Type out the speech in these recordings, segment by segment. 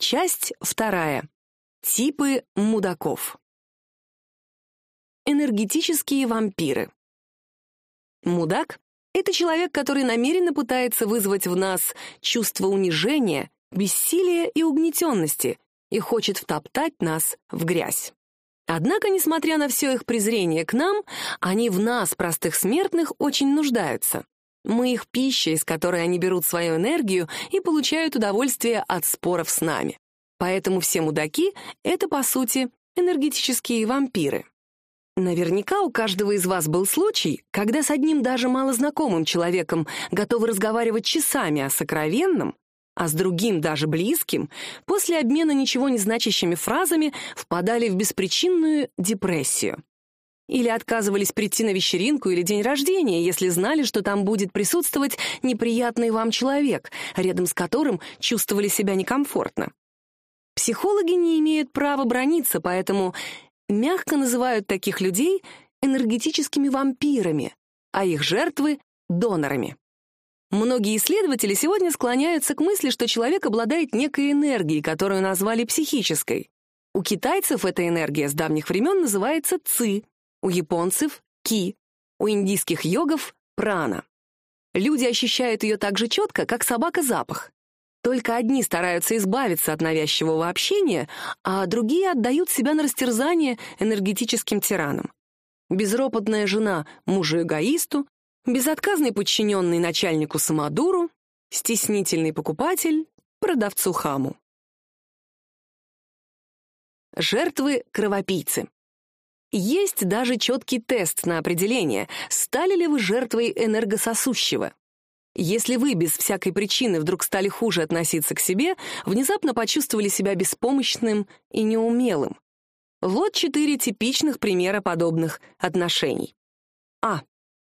Часть вторая. Типы мудаков. Энергетические вампиры. Мудак — это человек, который намеренно пытается вызвать в нас чувство унижения, бессилия и угнетенности и хочет втоптать нас в грязь. Однако, несмотря на все их презрение к нам, они в нас, простых смертных, очень нуждаются. Мы их пища, из которой они берут свою энергию и получают удовольствие от споров с нами. Поэтому все мудаки — это, по сути, энергетические вампиры. Наверняка у каждого из вас был случай, когда с одним даже малознакомым человеком готовы разговаривать часами о сокровенном, а с другим, даже близким, после обмена ничего не значащими фразами впадали в беспричинную депрессию. Или отказывались прийти на вечеринку или день рождения, если знали, что там будет присутствовать неприятный вам человек, рядом с которым чувствовали себя некомфортно. Психологи не имеют права брониться, поэтому мягко называют таких людей энергетическими вампирами, а их жертвы — донорами. Многие исследователи сегодня склоняются к мысли, что человек обладает некой энергией, которую назвали психической. У китайцев эта энергия с давних времен называется ци, у японцев — ки, у индийских йогов — прана. Люди ощущают ее так же четко, как собака запах. Только одни стараются избавиться от навязчивого общения, а другие отдают себя на растерзание энергетическим тиранам. Безропотная жена мужу-эгоисту, Безотказный подчиненный начальнику самодуру, стеснительный покупатель продавцу хаму. Жертвы кровопийцы. Есть даже четкий тест на определение, стали ли вы жертвой энергососущего. Если вы без всякой причины вдруг стали хуже относиться к себе, внезапно почувствовали себя беспомощным и неумелым. Вот четыре типичных примера подобных отношений. А.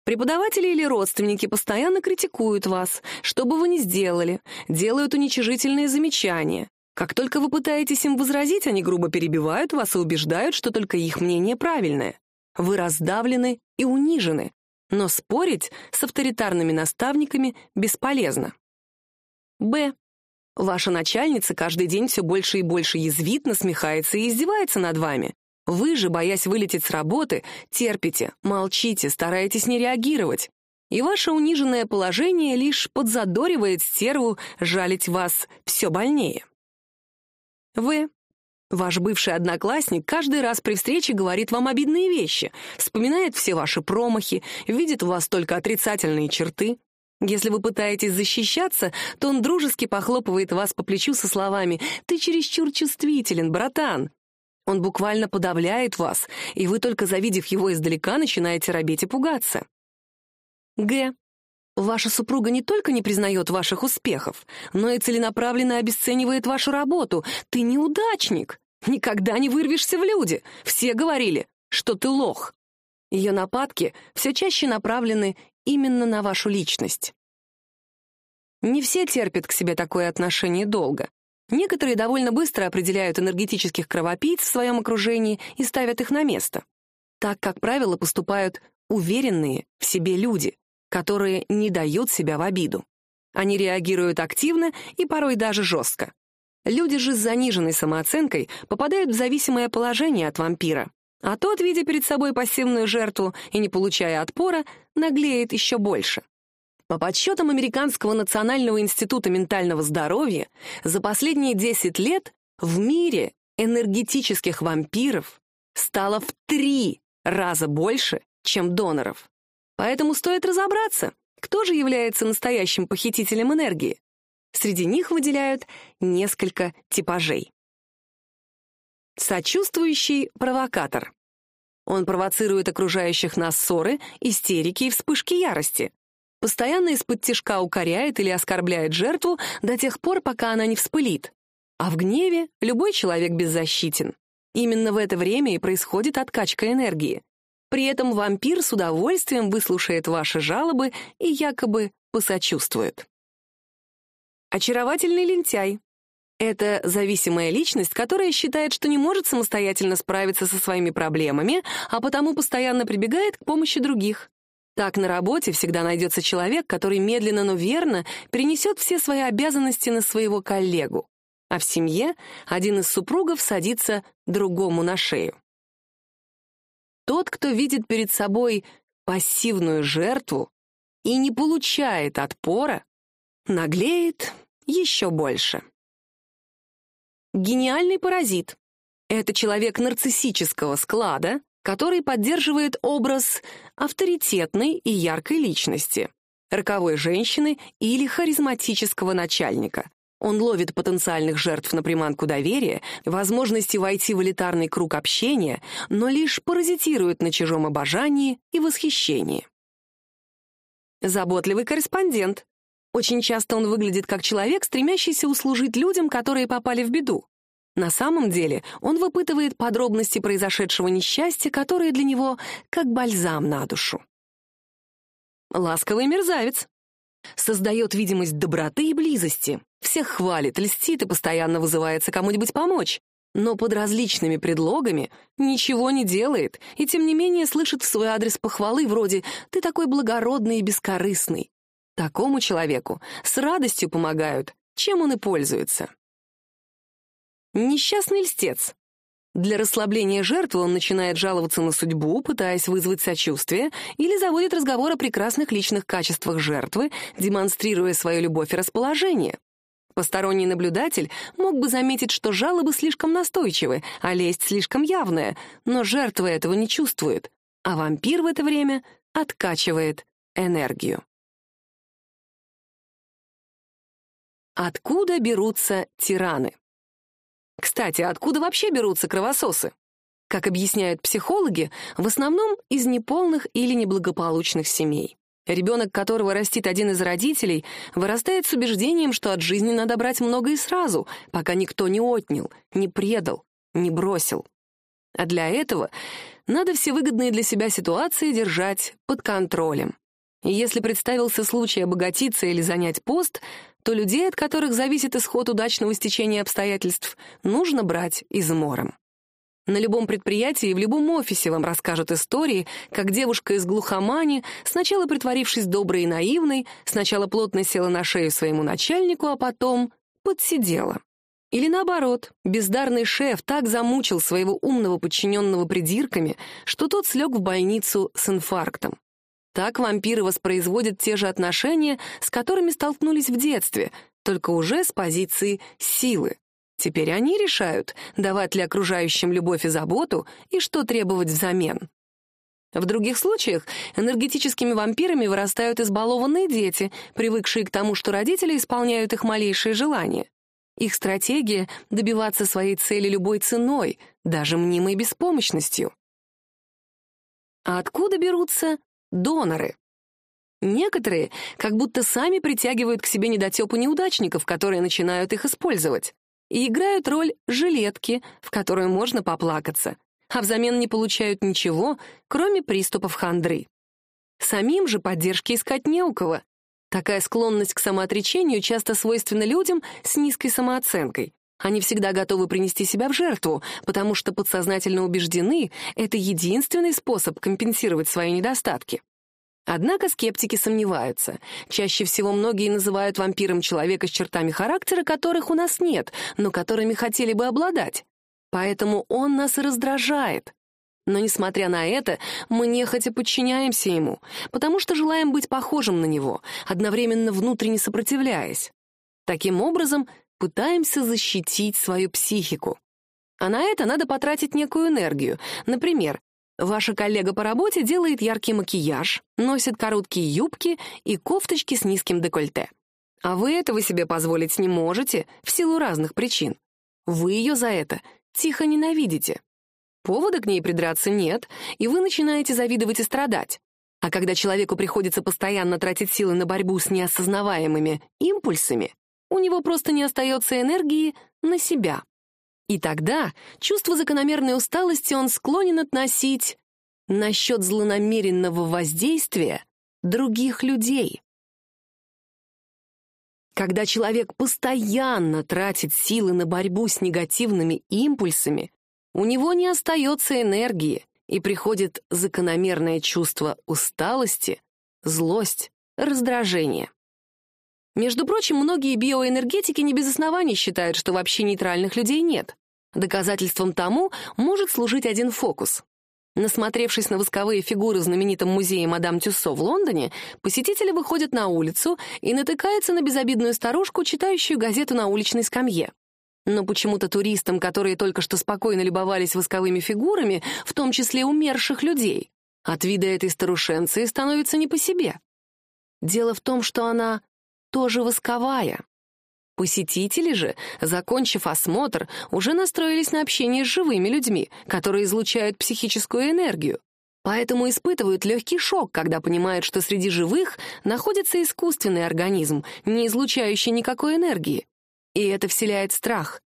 Преподаватели или родственники постоянно критикуют вас, что бы вы ни сделали, делают уничижительные замечания. Как только вы пытаетесь им возразить, они грубо перебивают вас и убеждают, что только их мнение правильное. Вы раздавлены и унижены, но спорить с авторитарными наставниками бесполезно. Б. Ваша начальница каждый день все больше и больше язвит, насмехается и издевается над вами. Вы же, боясь вылететь с работы, терпите, молчите, стараетесь не реагировать. И ваше униженное положение лишь подзадоривает стерву жалить вас все больнее. Вы. Ваш бывший одноклассник каждый раз при встрече говорит вам обидные вещи, вспоминает все ваши промахи, видит у вас только отрицательные черты. Если вы пытаетесь защищаться, то он дружески похлопывает вас по плечу со словами «Ты чересчур чувствителен, братан». Он буквально подавляет вас, и вы, только завидев его издалека, начинаете робеть и пугаться. Г. Ваша супруга не только не признает ваших успехов, но и целенаправленно обесценивает вашу работу. Ты неудачник. Никогда не вырвешься в люди. Все говорили, что ты лох. Ее нападки все чаще направлены именно на вашу личность. Не все терпят к себе такое отношение долго. Некоторые довольно быстро определяют энергетических кровопийц в своем окружении и ставят их на место. Так, как правило, поступают уверенные в себе люди, которые не дают себя в обиду. Они реагируют активно и порой даже жестко. Люди же с заниженной самооценкой попадают в зависимое положение от вампира, а тот, видя перед собой пассивную жертву и не получая отпора, наглеет еще больше. По подсчетам Американского национального института ментального здоровья, за последние 10 лет в мире энергетических вампиров стало в три раза больше, чем доноров. Поэтому стоит разобраться, кто же является настоящим похитителем энергии. Среди них выделяют несколько типажей. Сочувствующий провокатор. Он провоцирует окружающих нас ссоры, истерики и вспышки ярости постоянно из-под тишка укоряет или оскорбляет жертву до тех пор, пока она не вспылит. А в гневе любой человек беззащитен. Именно в это время и происходит откачка энергии. При этом вампир с удовольствием выслушает ваши жалобы и якобы посочувствует. Очаровательный лентяй. Это зависимая личность, которая считает, что не может самостоятельно справиться со своими проблемами, а потому постоянно прибегает к помощи других. Так на работе всегда найдется человек, который медленно, но верно перенесет все свои обязанности на своего коллегу. а в семье один из супругов садится другому на шею. Тот, кто видит перед собой пассивную жертву и не получает отпора, наглеет еще больше. Гениальный паразит — это человек нарциссического склада, который поддерживает образ авторитетной и яркой личности, роковой женщины или харизматического начальника. Он ловит потенциальных жертв на приманку доверия, возможности войти в элитарный круг общения, но лишь паразитирует на чужом обожании и восхищении. Заботливый корреспондент. Очень часто он выглядит как человек, стремящийся услужить людям, которые попали в беду. На самом деле он выпытывает подробности произошедшего несчастья, которые для него как бальзам на душу. Ласковый мерзавец. Создает видимость доброты и близости. Всех хвалит, льстит и постоянно вызывается кому-нибудь помочь. Но под различными предлогами ничего не делает и, тем не менее, слышит в свой адрес похвалы вроде «ты такой благородный и бескорыстный». Такому человеку с радостью помогают, чем он и пользуется. Несчастный льстец. Для расслабления жертвы он начинает жаловаться на судьбу, пытаясь вызвать сочувствие, или заводит разговор о прекрасных личных качествах жертвы, демонстрируя свою любовь и расположение. Посторонний наблюдатель мог бы заметить, что жалобы слишком настойчивы, а лесть слишком явная, но жертва этого не чувствует, а вампир в это время откачивает энергию. Откуда берутся тираны? Кстати, откуда вообще берутся кровососы? Как объясняют психологи, в основном из неполных или неблагополучных семей. Ребенок, которого растит один из родителей, вырастает с убеждением, что от жизни надо брать много и сразу, пока никто не отнял, не предал, не бросил. А для этого надо все выгодные для себя ситуации держать под контролем. И если представился случай обогатиться или занять пост, то людей, от которых зависит исход удачного стечения обстоятельств, нужно брать измором. На любом предприятии и в любом офисе вам расскажут истории, как девушка из глухомани, сначала притворившись доброй и наивной, сначала плотно села на шею своему начальнику, а потом подсидела. Или наоборот, бездарный шеф так замучил своего умного подчиненного придирками, что тот слег в больницу с инфарктом. Так вампиры воспроизводят те же отношения, с которыми столкнулись в детстве, только уже с позиции силы. Теперь они решают, давать ли окружающим любовь и заботу и что требовать взамен. В других случаях энергетическими вампирами вырастают избалованные дети, привыкшие к тому, что родители исполняют их малейшие желания. Их стратегия — добиваться своей цели любой ценой, даже мнимой беспомощностью. А откуда берутся доноры. Некоторые как будто сами притягивают к себе недотепу неудачников, которые начинают их использовать, и играют роль жилетки, в которую можно поплакаться, а взамен не получают ничего, кроме приступов хандры. Самим же поддержки искать не у кого. Такая склонность к самоотречению часто свойственна людям с низкой самооценкой. Они всегда готовы принести себя в жертву, потому что подсознательно убеждены, это единственный способ компенсировать свои недостатки. Однако скептики сомневаются. Чаще всего многие называют вампиром человека с чертами характера, которых у нас нет, но которыми хотели бы обладать. Поэтому он нас и раздражает. Но, несмотря на это, мы нехотя подчиняемся ему, потому что желаем быть похожим на него, одновременно внутренне сопротивляясь. Таким образом, пытаемся защитить свою психику. А на это надо потратить некую энергию. Например, ваша коллега по работе делает яркий макияж, носит короткие юбки и кофточки с низким декольте. А вы этого себе позволить не можете в силу разных причин. Вы ее за это тихо ненавидите. Повода к ней придраться нет, и вы начинаете завидовать и страдать. А когда человеку приходится постоянно тратить силы на борьбу с неосознаваемыми импульсами, у него просто не остается энергии на себя. И тогда чувство закономерной усталости он склонен относить на счет злонамеренного воздействия других людей. Когда человек постоянно тратит силы на борьбу с негативными импульсами, у него не остается энергии, и приходит закономерное чувство усталости, злость, раздражение. Между прочим, многие биоэнергетики не без оснований считают, что вообще нейтральных людей нет. Доказательством тому может служить один фокус. Насмотревшись на восковые фигуры в знаменитом музее мадам Тюссо в Лондоне, посетители выходят на улицу и натыкаются на безобидную старушку, читающую газету на уличной скамье. Но почему-то туристам, которые только что спокойно любовались восковыми фигурами, в том числе умерших людей, от вида этой старушенции становится не по себе. Дело в том, что она тоже восковая. Посетители же, закончив осмотр, уже настроились на общение с живыми людьми, которые излучают психическую энергию. Поэтому испытывают легкий шок, когда понимают, что среди живых находится искусственный организм, не излучающий никакой энергии. И это вселяет страх.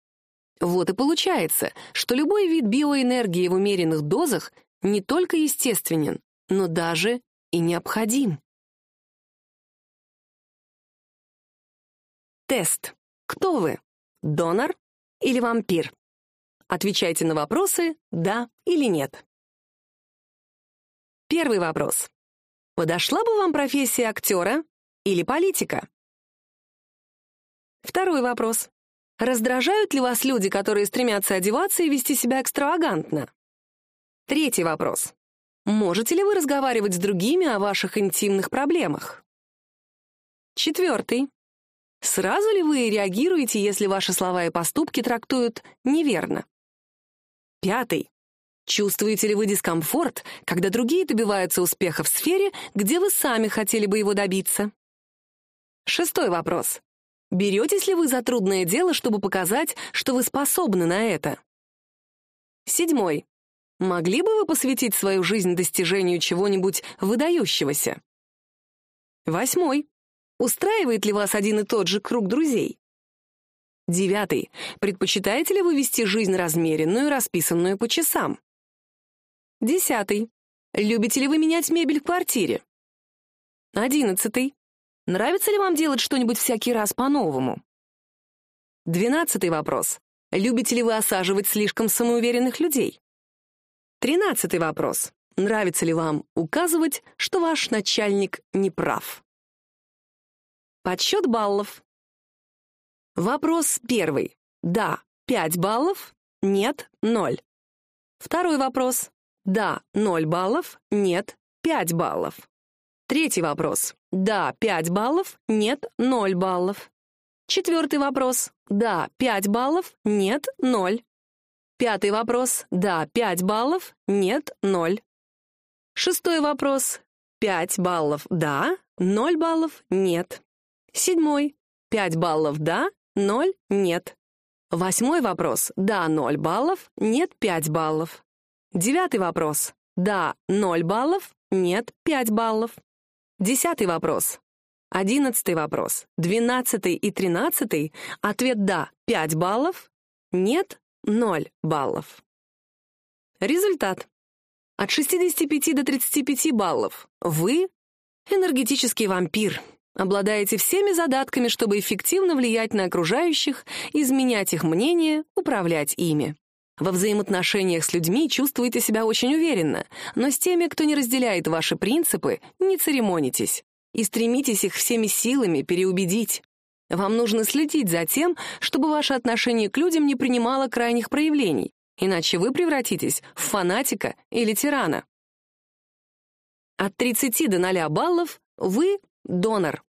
Вот и получается, что любой вид биоэнергии в умеренных дозах не только естественен, но даже и необходим. Тест. Кто вы? Донор или вампир? Отвечайте на вопросы «да» или «нет». Первый вопрос. Подошла бы вам профессия актера или политика? Второй вопрос. Раздражают ли вас люди, которые стремятся одеваться и вести себя экстравагантно? Третий вопрос. Можете ли вы разговаривать с другими о ваших интимных проблемах? Четвертый. Сразу ли вы реагируете, если ваши слова и поступки трактуют неверно? Пятый. Чувствуете ли вы дискомфорт, когда другие добиваются успеха в сфере, где вы сами хотели бы его добиться? Шестой вопрос. Беретесь ли вы за трудное дело, чтобы показать, что вы способны на это? Седьмой. Могли бы вы посвятить свою жизнь достижению чего-нибудь выдающегося? Восьмой. Устраивает ли вас один и тот же круг друзей? Девятый. Предпочитаете ли вы вести жизнь размеренную, расписанную по часам? Десятый. Любите ли вы менять мебель в квартире? Одиннадцатый. Нравится ли вам делать что-нибудь всякий раз по-новому? Двенадцатый вопрос. Любите ли вы осаживать слишком самоуверенных людей? Тринадцатый вопрос. Нравится ли вам указывать, что ваш начальник не прав? Подсчет баллов. Вопрос первый. Да, 5 баллов. Нет, 0. Второй вопрос. Да, 0 баллов. Нет, 5 баллов. Третий вопрос. Да, 5 баллов. Нет, 0 баллов. Четвертый вопрос. Да, 5 баллов. Нет, 0. Пятый вопрос. Да, 5 баллов. Нет, 0. Шестой вопрос. 5 баллов. Да, 0 баллов. Нет. Седьмой. Пять баллов «да», ноль «нет». Восьмой вопрос. Да, ноль баллов, нет, пять баллов. Девятый вопрос. Да, ноль баллов, нет, пять баллов. Десятый вопрос. Одиннадцатый вопрос. Двенадцатый и тринадцатый. Ответ «да» — пять баллов, нет, ноль баллов. Результат. От 65 до 35 баллов. Вы — энергетический вампир обладаете всеми задатками, чтобы эффективно влиять на окружающих, изменять их мнение, управлять ими. Во взаимоотношениях с людьми чувствуете себя очень уверенно, но с теми, кто не разделяет ваши принципы, не церемонитесь и стремитесь их всеми силами переубедить. Вам нужно следить за тем, чтобы ваше отношение к людям не принимало крайних проявлений, иначе вы превратитесь в фанатика или тирана. От 30 до 0 баллов вы Донор.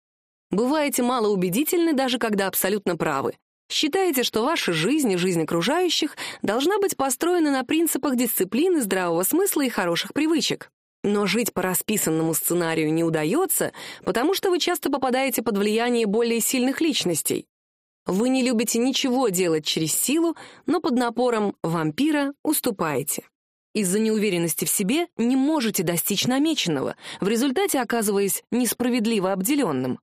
Бываете малоубедительны, даже когда абсолютно правы. Считаете, что ваша жизнь и жизнь окружающих должна быть построена на принципах дисциплины, здравого смысла и хороших привычек. Но жить по расписанному сценарию не удается, потому что вы часто попадаете под влияние более сильных личностей. Вы не любите ничего делать через силу, но под напором вампира уступаете. Из-за неуверенности в себе не можете достичь намеченного, в результате оказываясь несправедливо обделенным.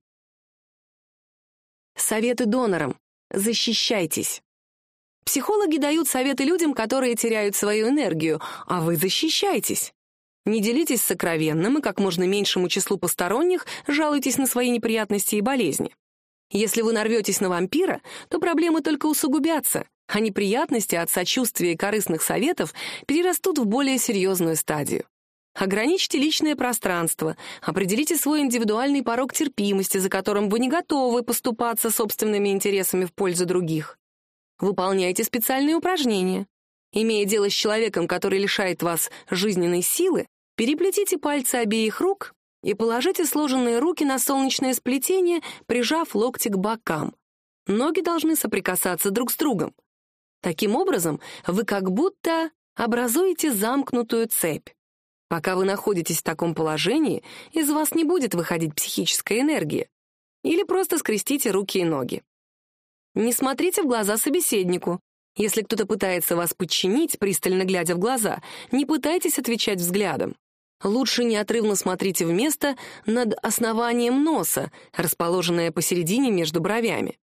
Советы донорам. Защищайтесь. Психологи дают советы людям, которые теряют свою энергию, а вы защищайтесь. Не делитесь сокровенным и как можно меньшему числу посторонних жалуйтесь на свои неприятности и болезни. Если вы нарветесь на вампира, то проблемы только усугубятся, а неприятности от сочувствия и корыстных советов перерастут в более серьезную стадию. Ограничьте личное пространство, определите свой индивидуальный порог терпимости, за которым вы не готовы поступаться собственными интересами в пользу других. Выполняйте специальные упражнения. Имея дело с человеком, который лишает вас жизненной силы, переплетите пальцы обеих рук и положите сложенные руки на солнечное сплетение, прижав локти к бокам. Ноги должны соприкасаться друг с другом. Таким образом, вы как будто образуете замкнутую цепь. Пока вы находитесь в таком положении, из вас не будет выходить психическая энергия. Или просто скрестите руки и ноги. Не смотрите в глаза собеседнику. Если кто-то пытается вас подчинить, пристально глядя в глаза, не пытайтесь отвечать взглядом. Лучше неотрывно смотрите в место над основанием носа, расположенное посередине между бровями.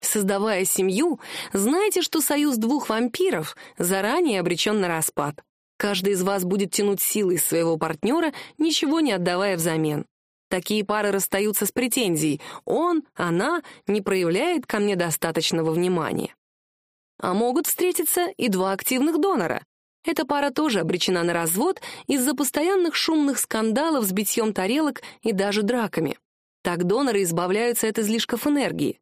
Создавая семью, знайте, что союз двух вампиров заранее обречен на распад. Каждый из вас будет тянуть силы из своего партнера, ничего не отдавая взамен. Такие пары расстаются с претензией «он», «она» не проявляет ко мне достаточного внимания. А могут встретиться и два активных донора. Эта пара тоже обречена на развод из-за постоянных шумных скандалов с битьем тарелок и даже драками. Так доноры избавляются от излишков энергии.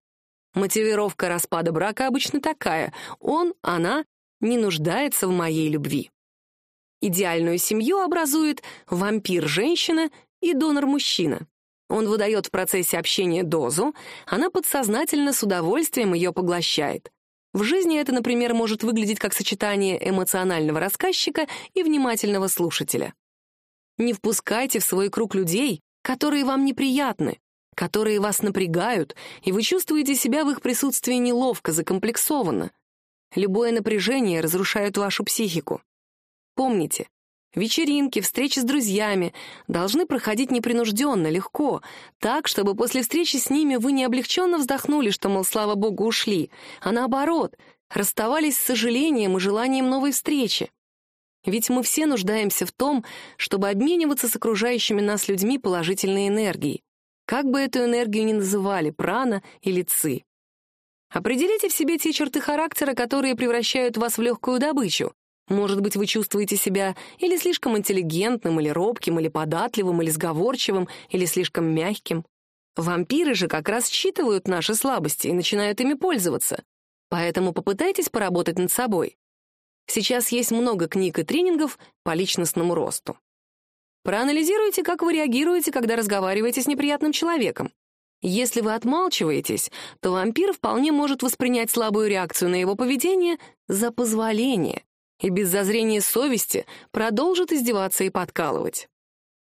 Мотивировка распада брака обычно такая «он», «она» не нуждается в моей любви. Идеальную семью образует вампир-женщина и донор-мужчина. Он выдает в процессе общения дозу, она подсознательно с удовольствием ее поглощает. В жизни это, например, может выглядеть как сочетание эмоционального рассказчика и внимательного слушателя. Не впускайте в свой круг людей, которые вам неприятны, которые вас напрягают, и вы чувствуете себя в их присутствии неловко, закомплексованно. Любое напряжение разрушает вашу психику. Помните, вечеринки, встречи с друзьями должны проходить непринужденно, легко, так, чтобы после встречи с ними вы не облегченно вздохнули, что, мол, слава богу, ушли, а наоборот, расставались с сожалением и желанием новой встречи. Ведь мы все нуждаемся в том, чтобы обмениваться с окружающими нас людьми положительной энергией. Как бы эту энергию ни называли, прана или ци. Определите в себе те черты характера, которые превращают вас в легкую добычу, может быть, вы чувствуете себя или слишком интеллигентным, или робким, или податливым, или сговорчивым, или слишком мягким. Вампиры же как раз считывают наши слабости и начинают ими пользоваться. Поэтому попытайтесь поработать над собой. Сейчас есть много книг и тренингов по личностному росту. Проанализируйте, как вы реагируете, когда разговариваете с неприятным человеком. Если вы отмалчиваетесь, то вампир вполне может воспринять слабую реакцию на его поведение за позволение и без зазрения совести продолжит издеваться и подкалывать.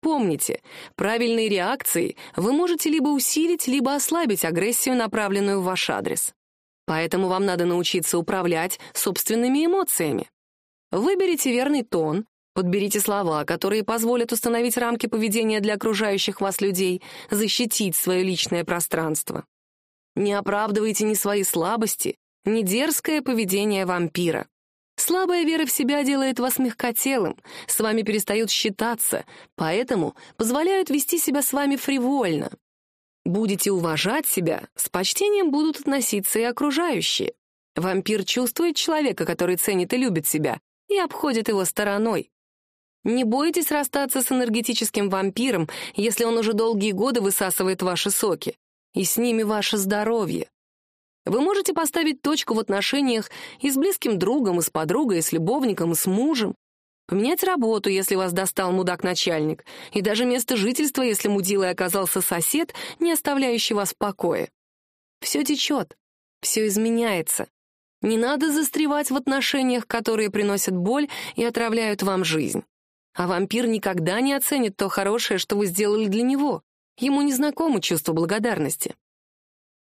Помните, правильной реакцией вы можете либо усилить, либо ослабить агрессию, направленную в ваш адрес. Поэтому вам надо научиться управлять собственными эмоциями. Выберите верный тон, подберите слова, которые позволят установить рамки поведения для окружающих вас людей, защитить свое личное пространство. Не оправдывайте ни свои слабости, ни дерзкое поведение вампира. Слабая вера в себя делает вас мягкотелым, с вами перестают считаться, поэтому позволяют вести себя с вами фривольно. Будете уважать себя, с почтением будут относиться и окружающие. Вампир чувствует человека, который ценит и любит себя, и обходит его стороной. Не бойтесь расстаться с энергетическим вампиром, если он уже долгие годы высасывает ваши соки, и с ними ваше здоровье. Вы можете поставить точку в отношениях и с близким другом, и с подругой, и с любовником, и с мужем. Поменять работу, если вас достал мудак-начальник, и даже место жительства, если мудилой оказался сосед, не оставляющий вас в покое. Все течет, все изменяется. Не надо застревать в отношениях, которые приносят боль и отравляют вам жизнь. А вампир никогда не оценит то хорошее, что вы сделали для него. Ему не знакомо чувство благодарности.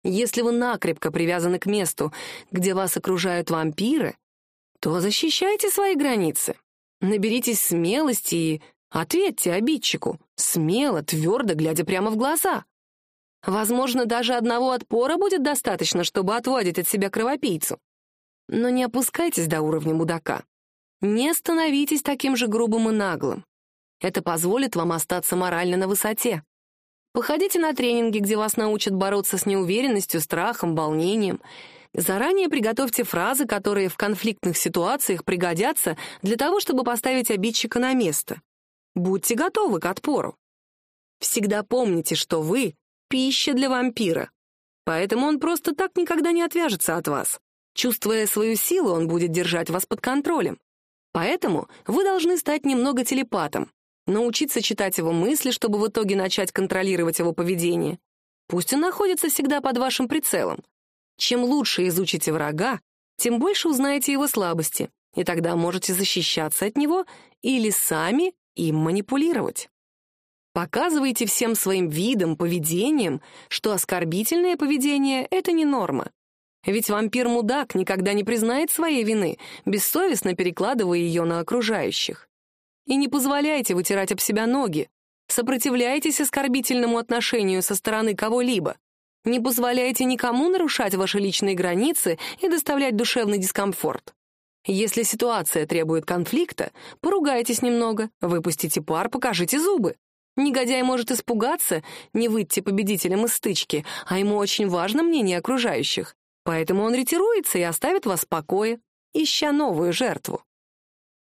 Если вы накрепко привязаны к месту, где вас окружают вампиры, то защищайте свои границы. Наберитесь смелости и ответьте обидчику, смело, твердо, глядя прямо в глаза. Возможно, даже одного отпора будет достаточно, чтобы отводить от себя кровопийцу. Но не опускайтесь до уровня мудака. Не становитесь таким же грубым и наглым. Это позволит вам остаться морально на высоте. Походите на тренинги, где вас научат бороться с неуверенностью, страхом, волнением. Заранее приготовьте фразы, которые в конфликтных ситуациях пригодятся для того, чтобы поставить обидчика на место. Будьте готовы к отпору. Всегда помните, что вы — пища для вампира. Поэтому он просто так никогда не отвяжется от вас. Чувствуя свою силу, он будет держать вас под контролем. Поэтому вы должны стать немного телепатом, научиться читать его мысли, чтобы в итоге начать контролировать его поведение. Пусть он находится всегда под вашим прицелом. Чем лучше изучите врага, тем больше узнаете его слабости, и тогда можете защищаться от него или сами им манипулировать. Показывайте всем своим видом, поведением, что оскорбительное поведение — это не норма. Ведь вампир-мудак никогда не признает своей вины, бессовестно перекладывая ее на окружающих. И не позволяйте вытирать об себя ноги. Сопротивляйтесь оскорбительному отношению со стороны кого-либо. Не позволяйте никому нарушать ваши личные границы и доставлять душевный дискомфорт. Если ситуация требует конфликта, поругайтесь немного, выпустите пар, покажите зубы. Негодяй может испугаться, не выйти победителем из стычки, а ему очень важно мнение окружающих. Поэтому он ретируется и оставит вас в покое, ища новую жертву.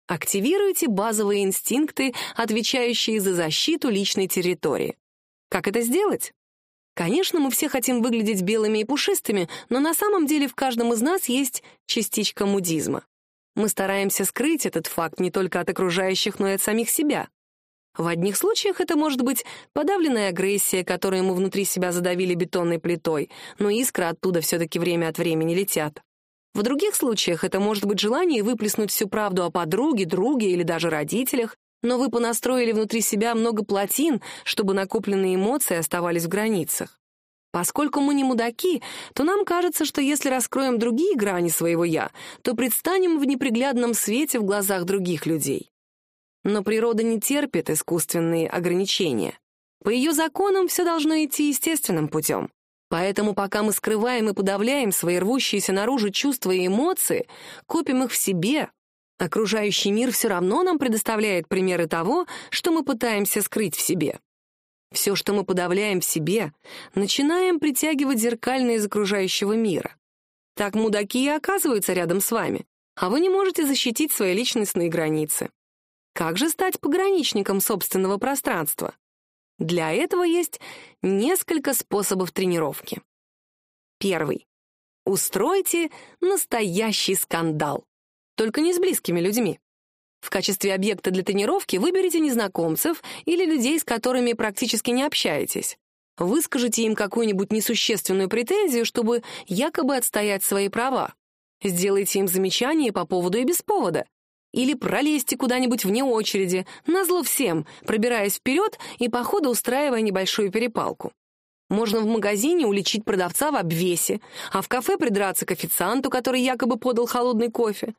Активируйте базовые инстинкты, отвечающие за защиту личной территории. Как это сделать? Конечно, мы все хотим выглядеть белыми и пушистыми, но на самом деле в каждом из нас есть частичка мудизма. Мы стараемся скрыть этот факт не только от окружающих, но и от самих себя. В одних случаях это может быть подавленная агрессия, которую мы внутри себя задавили бетонной плитой, но искры оттуда все-таки время от времени летят. В других случаях это может быть желание выплеснуть всю правду о подруге, друге или даже родителях, но вы понастроили внутри себя много плотин, чтобы накопленные эмоции оставались в границах. Поскольку мы не мудаки, то нам кажется, что если раскроем другие грани своего «я», то предстанем в неприглядном свете в глазах других людей. Но природа не терпит искусственные ограничения. По ее законам все должно идти естественным путем. Поэтому пока мы скрываем и подавляем свои рвущиеся наружу чувства и эмоции, копим их в себе, окружающий мир все равно нам предоставляет примеры того, что мы пытаемся скрыть в себе. Все, что мы подавляем в себе, начинаем притягивать зеркально из окружающего мира. Так мудаки и оказываются рядом с вами, а вы не можете защитить свои личностные границы. Как же стать пограничником собственного пространства? Для этого есть несколько способов тренировки. Первый. Устройте настоящий скандал. Только не с близкими людьми. В качестве объекта для тренировки выберите незнакомцев или людей, с которыми практически не общаетесь. Выскажите им какую-нибудь несущественную претензию, чтобы якобы отстоять свои права. Сделайте им замечание по поводу и без повода. Или пролезьте куда-нибудь вне очереди, назло всем, пробираясь вперед и по ходу устраивая небольшую перепалку. Можно в магазине уличить продавца в обвесе, а в кафе придраться к официанту, который якобы подал холодный кофе.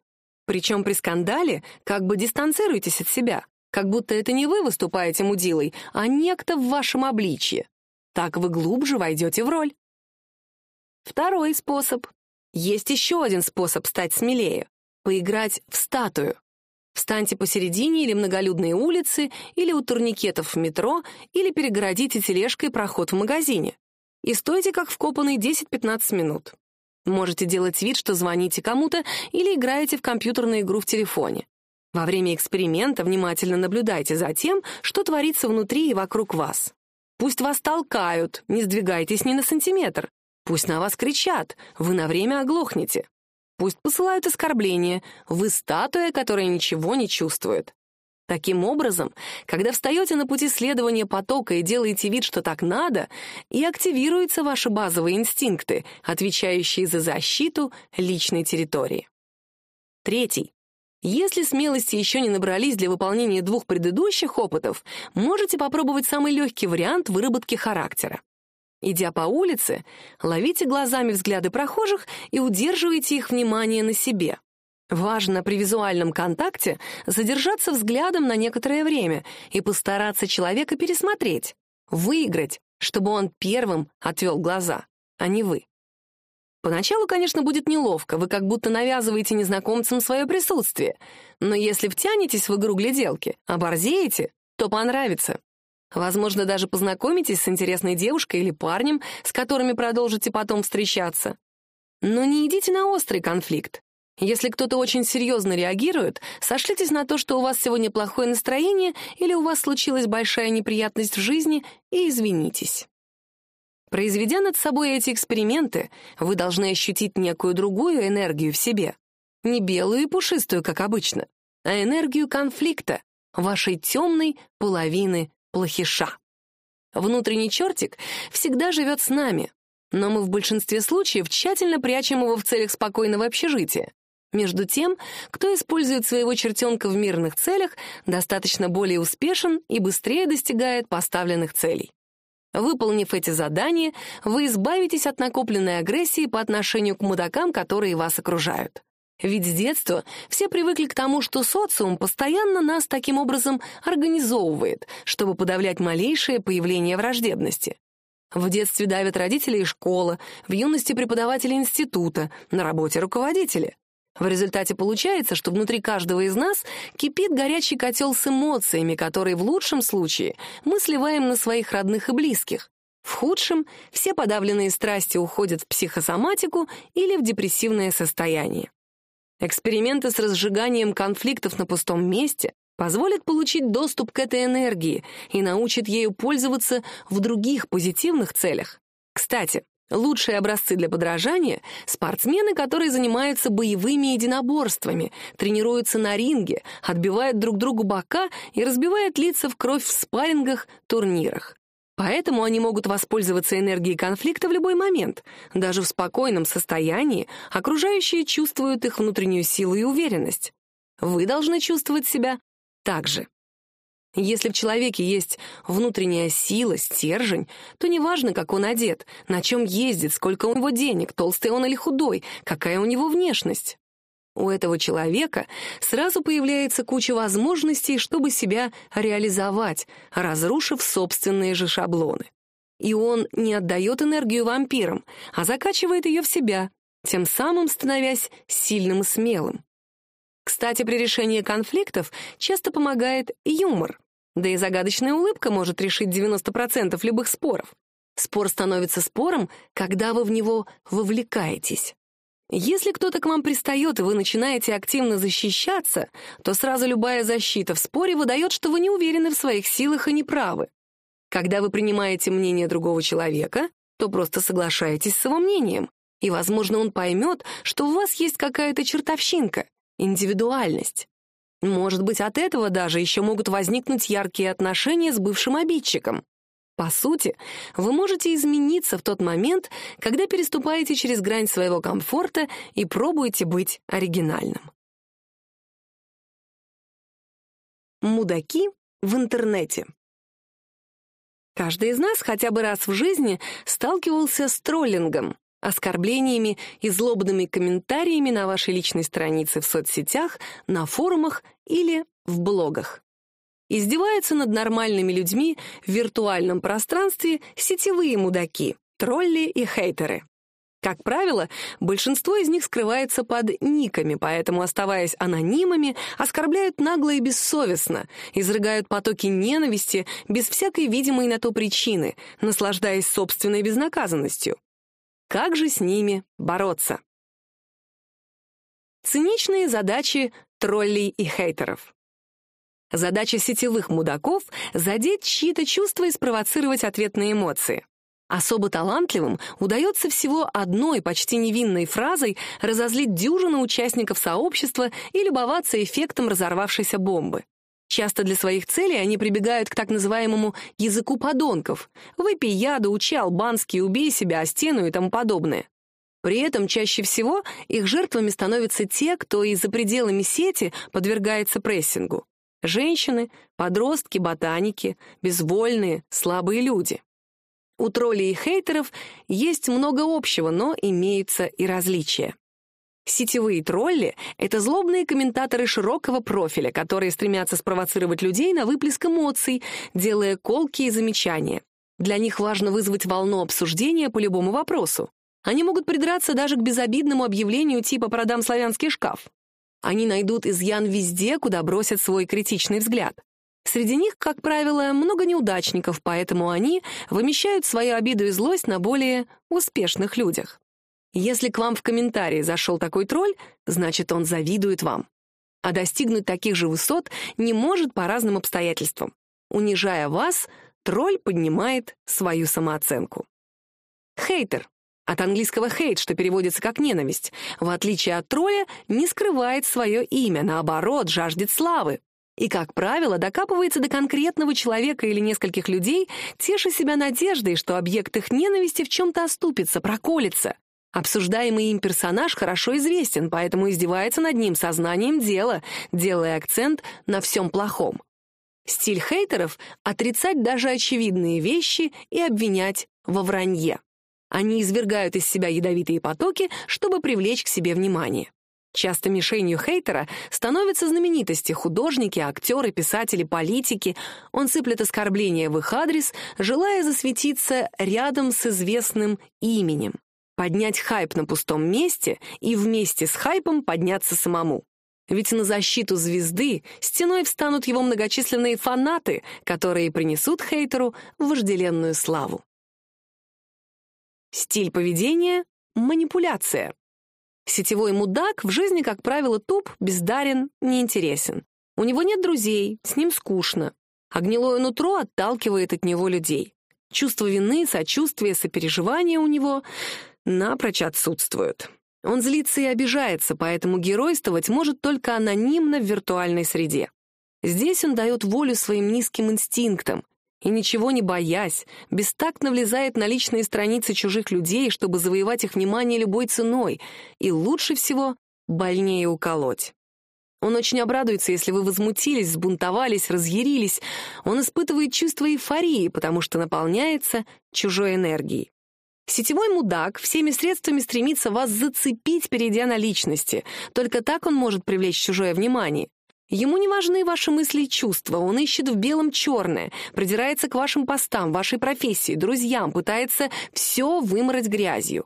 Причем при скандале как бы дистанцируйтесь от себя, как будто это не вы выступаете мудилой, а некто в вашем обличье. Так вы глубже войдете в роль. Второй способ. Есть еще один способ стать смелее — поиграть в статую. Встаньте посередине или многолюдной улицы, или у турникетов в метро, или перегородите тележкой проход в магазине. И стойте как вкопанный 10-15 минут. Можете делать вид, что звоните кому-то или играете в компьютерную игру в телефоне. Во время эксперимента внимательно наблюдайте за тем, что творится внутри и вокруг вас. Пусть вас толкают, не сдвигайтесь ни на сантиметр. Пусть на вас кричат, вы на время оглохнете. Пусть посылают оскорбления. Вы статуя, которая ничего не чувствует. Таким образом, когда встаете на пути следования потока и делаете вид, что так надо, и активируются ваши базовые инстинкты, отвечающие за защиту личной территории. Третий. Если смелости еще не набрались для выполнения двух предыдущих опытов, можете попробовать самый легкий вариант выработки характера. Идя по улице, ловите глазами взгляды прохожих и удерживайте их внимание на себе. Важно при визуальном контакте задержаться взглядом на некоторое время и постараться человека пересмотреть, выиграть, чтобы он первым отвел глаза, а не вы. Поначалу, конечно, будет неловко, вы как будто навязываете незнакомцам свое присутствие, но если втянетесь в игру гляделки, оборзеете, то понравится. Возможно, даже познакомитесь с интересной девушкой или парнем, с которыми продолжите потом встречаться. Но не идите на острый конфликт. Если кто-то очень серьезно реагирует, сошлитесь на то, что у вас сегодня плохое настроение или у вас случилась большая неприятность в жизни, и извинитесь. Произведя над собой эти эксперименты, вы должны ощутить некую другую энергию в себе. Не белую и пушистую, как обычно, а энергию конфликта, вашей темной половины плохиша. Внутренний чертик всегда живет с нами, но мы в большинстве случаев тщательно прячем его в целях спокойного общежития. Между тем, кто использует своего чертенка в мирных целях, достаточно более успешен и быстрее достигает поставленных целей. Выполнив эти задания, вы избавитесь от накопленной агрессии по отношению к мудакам, которые вас окружают. Ведь с детства все привыкли к тому, что социум постоянно нас таким образом организовывает, чтобы подавлять малейшее появление враждебности. В детстве давят родители и школа, в юности преподаватели института, на работе руководители. В результате получается, что внутри каждого из нас кипит горячий котел с эмоциями, которые в лучшем случае мы сливаем на своих родных и близких. В худшем все подавленные страсти уходят в психосоматику или в депрессивное состояние. Эксперименты с разжиганием конфликтов на пустом месте позволят получить доступ к этой энергии и научат ею пользоваться в других позитивных целях. Кстати, Лучшие образцы для подражания — спортсмены, которые занимаются боевыми единоборствами, тренируются на ринге, отбивают друг другу бока и разбивают лица в кровь в спаррингах, турнирах. Поэтому они могут воспользоваться энергией конфликта в любой момент. Даже в спокойном состоянии окружающие чувствуют их внутреннюю силу и уверенность. Вы должны чувствовать себя так же. Если в человеке есть внутренняя сила, стержень, то неважно, как он одет, на чем ездит, сколько у него денег, толстый он или худой, какая у него внешность. У этого человека сразу появляется куча возможностей, чтобы себя реализовать, разрушив собственные же шаблоны. И он не отдает энергию вампирам, а закачивает ее в себя, тем самым становясь сильным и смелым. Кстати, при решении конфликтов часто помогает юмор. Да и загадочная улыбка может решить 90% любых споров. Спор становится спором, когда вы в него вовлекаетесь. Если кто-то к вам пристает, и вы начинаете активно защищаться, то сразу любая защита в споре выдает, что вы не уверены в своих силах и не правы. Когда вы принимаете мнение другого человека, то просто соглашаетесь с его мнением, и, возможно, он поймет, что у вас есть какая-то чертовщинка, индивидуальность. Может быть, от этого даже еще могут возникнуть яркие отношения с бывшим обидчиком. По сути, вы можете измениться в тот момент, когда переступаете через грань своего комфорта и пробуете быть оригинальным. Мудаки в интернете. Каждый из нас хотя бы раз в жизни сталкивался с троллингом, оскорблениями и злобными комментариями на вашей личной странице в соцсетях, на форумах или в блогах. Издеваются над нормальными людьми в виртуальном пространстве сетевые мудаки, тролли и хейтеры. Как правило, большинство из них скрывается под никами, поэтому, оставаясь анонимами, оскорбляют нагло и бессовестно, изрыгают потоки ненависти без всякой видимой на то причины, наслаждаясь собственной безнаказанностью. Как же с ними бороться? Циничные задачи троллей и хейтеров. Задача сетевых мудаков — задеть чьи-то чувства и спровоцировать ответные эмоции. Особо талантливым удается всего одной почти невинной фразой разозлить дюжину участников сообщества и любоваться эффектом разорвавшейся бомбы. Часто для своих целей они прибегают к так называемому «языку подонков» — «выпей яду, учи албанский, убей себя о стену» и тому подобное. При этом чаще всего их жертвами становятся те, кто и за пределами сети подвергается прессингу. Женщины, подростки, ботаники, безвольные, слабые люди. У троллей и хейтеров есть много общего, но имеются и различия. Сетевые тролли — это злобные комментаторы широкого профиля, которые стремятся спровоцировать людей на выплеск эмоций, делая колкие замечания. Для них важно вызвать волну обсуждения по любому вопросу. Они могут придраться даже к безобидному объявлению типа «продам славянский шкаф». Они найдут изъян везде, куда бросят свой критичный взгляд. Среди них, как правило, много неудачников, поэтому они вымещают свою обиду и злость на более успешных людях. Если к вам в комментарии зашел такой тролль, значит, он завидует вам. А достигнуть таких же высот не может по разным обстоятельствам. Унижая вас, тролль поднимает свою самооценку. Хейтер. От английского hate, что переводится как ненависть, в отличие от тролля, не скрывает свое имя, наоборот, жаждет славы. И, как правило, докапывается до конкретного человека или нескольких людей, теша себя надеждой, что объект их ненависти в чем-то оступится, проколется. Обсуждаемый им персонаж хорошо известен, поэтому издевается над ним сознанием дела, делая акцент на всем плохом. Стиль хейтеров — отрицать даже очевидные вещи и обвинять во вранье. Они извергают из себя ядовитые потоки, чтобы привлечь к себе внимание. Часто мишенью хейтера становятся знаменитости, художники, актеры, писатели, политики. Он сыплет оскорбления в их адрес, желая засветиться рядом с известным именем. Поднять хайп на пустом месте и вместе с хайпом подняться самому. Ведь на защиту звезды стеной встанут его многочисленные фанаты, которые принесут хейтеру вожделенную славу. Стиль поведения — манипуляция. Сетевой мудак в жизни, как правило, туп, бездарен, неинтересен. У него нет друзей, с ним скучно. А гнилое нутро отталкивает от него людей. Чувство вины, сочувствия, сопереживания у него напрочь отсутствуют. Он злится и обижается, поэтому геройствовать может только анонимно в виртуальной среде. Здесь он дает волю своим низким инстинктам, и ничего не боясь, бестактно влезает на личные страницы чужих людей, чтобы завоевать их внимание любой ценой, и лучше всего больнее уколоть. Он очень обрадуется, если вы возмутились, взбунтовались, разъярились. Он испытывает чувство эйфории, потому что наполняется чужой энергией. Сетевой мудак всеми средствами стремится вас зацепить, перейдя на личности. Только так он может привлечь чужое внимание. Ему не важны ваши мысли и чувства, он ищет в белом черное, придирается к вашим постам, вашей профессии, друзьям, пытается все вымороть грязью.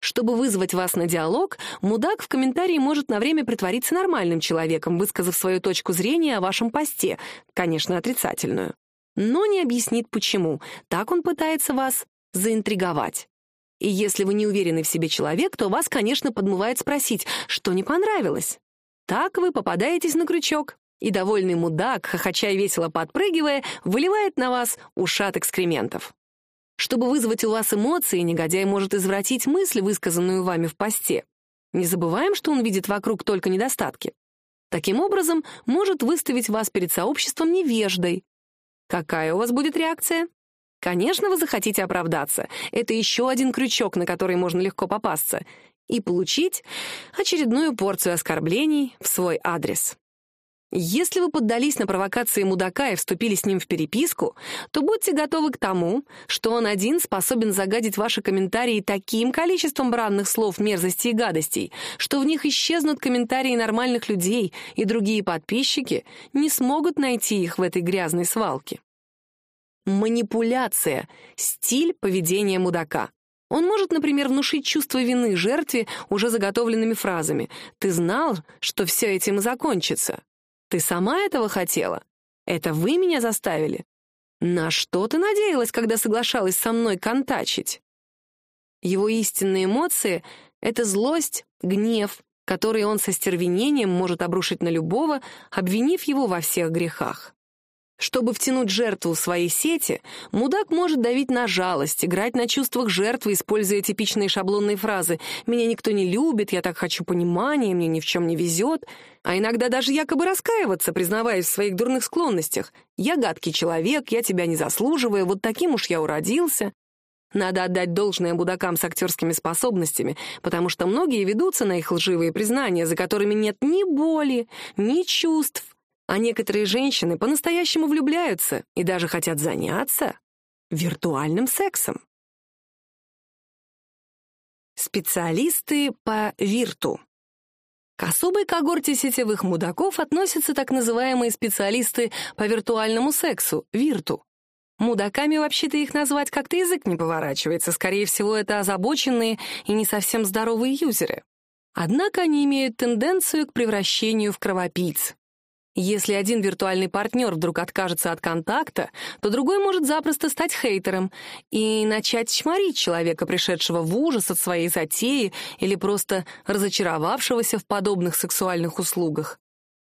Чтобы вызвать вас на диалог, мудак в комментарии может на время притвориться нормальным человеком, высказав свою точку зрения о вашем посте, конечно, отрицательную. Но не объяснит почему, так он пытается вас заинтриговать. И если вы не уверенный в себе человек, то вас, конечно, подмывает спросить, что не понравилось. Так вы попадаетесь на крючок, и довольный мудак, хохоча и весело подпрыгивая, выливает на вас ушат экскрементов. Чтобы вызвать у вас эмоции, негодяй может извратить мысль, высказанную вами в посте. Не забываем, что он видит вокруг только недостатки. Таким образом, может выставить вас перед сообществом невеждой. Какая у вас будет реакция? Конечно, вы захотите оправдаться. Это еще один крючок, на который можно легко попасться и получить очередную порцию оскорблений в свой адрес. Если вы поддались на провокации мудака и вступили с ним в переписку, то будьте готовы к тому, что он один способен загадить ваши комментарии таким количеством бранных слов, мерзостей и гадостей, что в них исчезнут комментарии нормальных людей, и другие подписчики не смогут найти их в этой грязной свалке. Манипуляция — стиль поведения мудака. Он может, например, внушить чувство вины жертве уже заготовленными фразами. «Ты знал, что все этим закончится? Ты сама этого хотела? Это вы меня заставили? На что ты надеялась, когда соглашалась со мной контачить?» Его истинные эмоции — это злость, гнев, которые он со стервенением может обрушить на любого, обвинив его во всех грехах. Чтобы втянуть жертву в свои сети, мудак может давить на жалость, играть на чувствах жертвы, используя типичные шаблонные фразы «меня никто не любит», «я так хочу понимания», «мне ни в чем не везет», а иногда даже якобы раскаиваться, признаваясь в своих дурных склонностях. «Я гадкий человек, я тебя не заслуживаю, вот таким уж я уродился». Надо отдать должное мудакам с актерскими способностями, потому что многие ведутся на их лживые признания, за которыми нет ни боли, ни чувств, а некоторые женщины по-настоящему влюбляются и даже хотят заняться виртуальным сексом. Специалисты по вирту. К особой когорте сетевых мудаков относятся так называемые специалисты по виртуальному сексу, вирту. Мудаками вообще-то их назвать как-то язык не поворачивается, скорее всего, это озабоченные и не совсем здоровые юзеры. Однако они имеют тенденцию к превращению в кровопийц. Если один виртуальный партнер вдруг откажется от контакта, то другой может запросто стать хейтером и начать чморить человека, пришедшего в ужас от своей затеи или просто разочаровавшегося в подобных сексуальных услугах.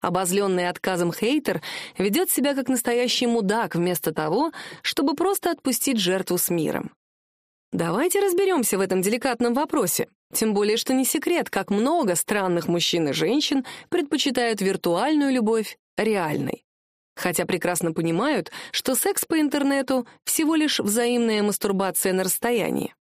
Обозленный отказом хейтер ведет себя как настоящий мудак вместо того, чтобы просто отпустить жертву с миром. Давайте разберемся в этом деликатном вопросе. Тем более, что не секрет, как много странных мужчин и женщин предпочитают виртуальную любовь реальной. Хотя прекрасно понимают, что секс по интернету — всего лишь взаимная мастурбация на расстоянии.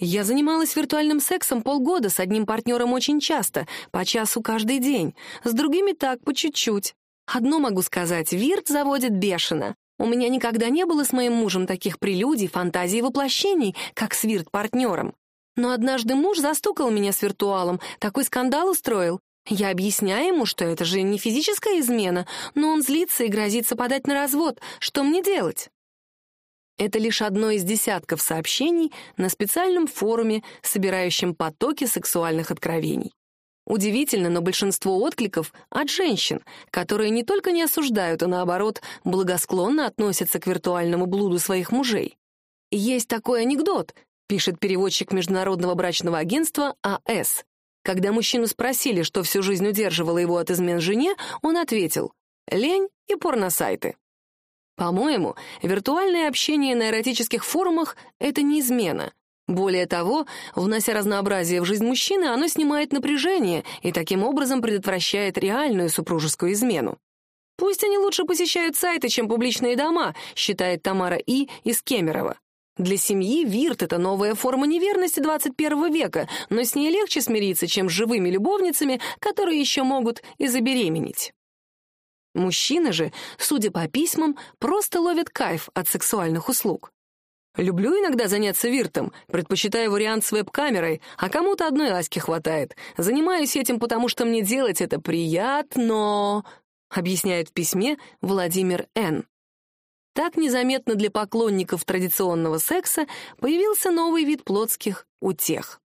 Я занималась виртуальным сексом полгода с одним партнером очень часто, по часу каждый день, с другими так, по чуть-чуть. Одно могу сказать, вирт заводит бешено. У меня никогда не было с моим мужем таких прелюдий, фантазий и воплощений, как с вирт-партнером. Но однажды муж застукал меня с виртуалом, такой скандал устроил. Я объясняю ему, что это же не физическая измена, но он злится и грозится подать на развод. Что мне делать? Это лишь одно из десятков сообщений на специальном форуме, собирающем потоки сексуальных откровений. Удивительно, но большинство откликов от женщин, которые не только не осуждают, а наоборот, благосклонно относятся к виртуальному блуду своих мужей. Есть такой анекдот, пишет переводчик Международного брачного агентства АС. Когда мужчину спросили, что всю жизнь удерживало его от измен жене, он ответил «лень и порносайты». По-моему, виртуальное общение на эротических форумах — это не измена. Более того, внося разнообразие в жизнь мужчины, оно снимает напряжение и таким образом предотвращает реальную супружескую измену. Пусть они лучше посещают сайты, чем публичные дома, считает Тамара И. из Кемерово. Для семьи вирт — это новая форма неверности 21 века, но с ней легче смириться, чем с живыми любовницами, которые еще могут и забеременеть. Мужчины же, судя по письмам, просто ловят кайф от сексуальных услуг. Люблю иногда заняться виртом, предпочитаю вариант с веб-камерой, а кому-то одной аськи хватает. Занимаюсь этим, потому что мне делать это приятно, объясняет в письме Владимир Н. Так незаметно для поклонников традиционного секса появился новый вид плотских утех.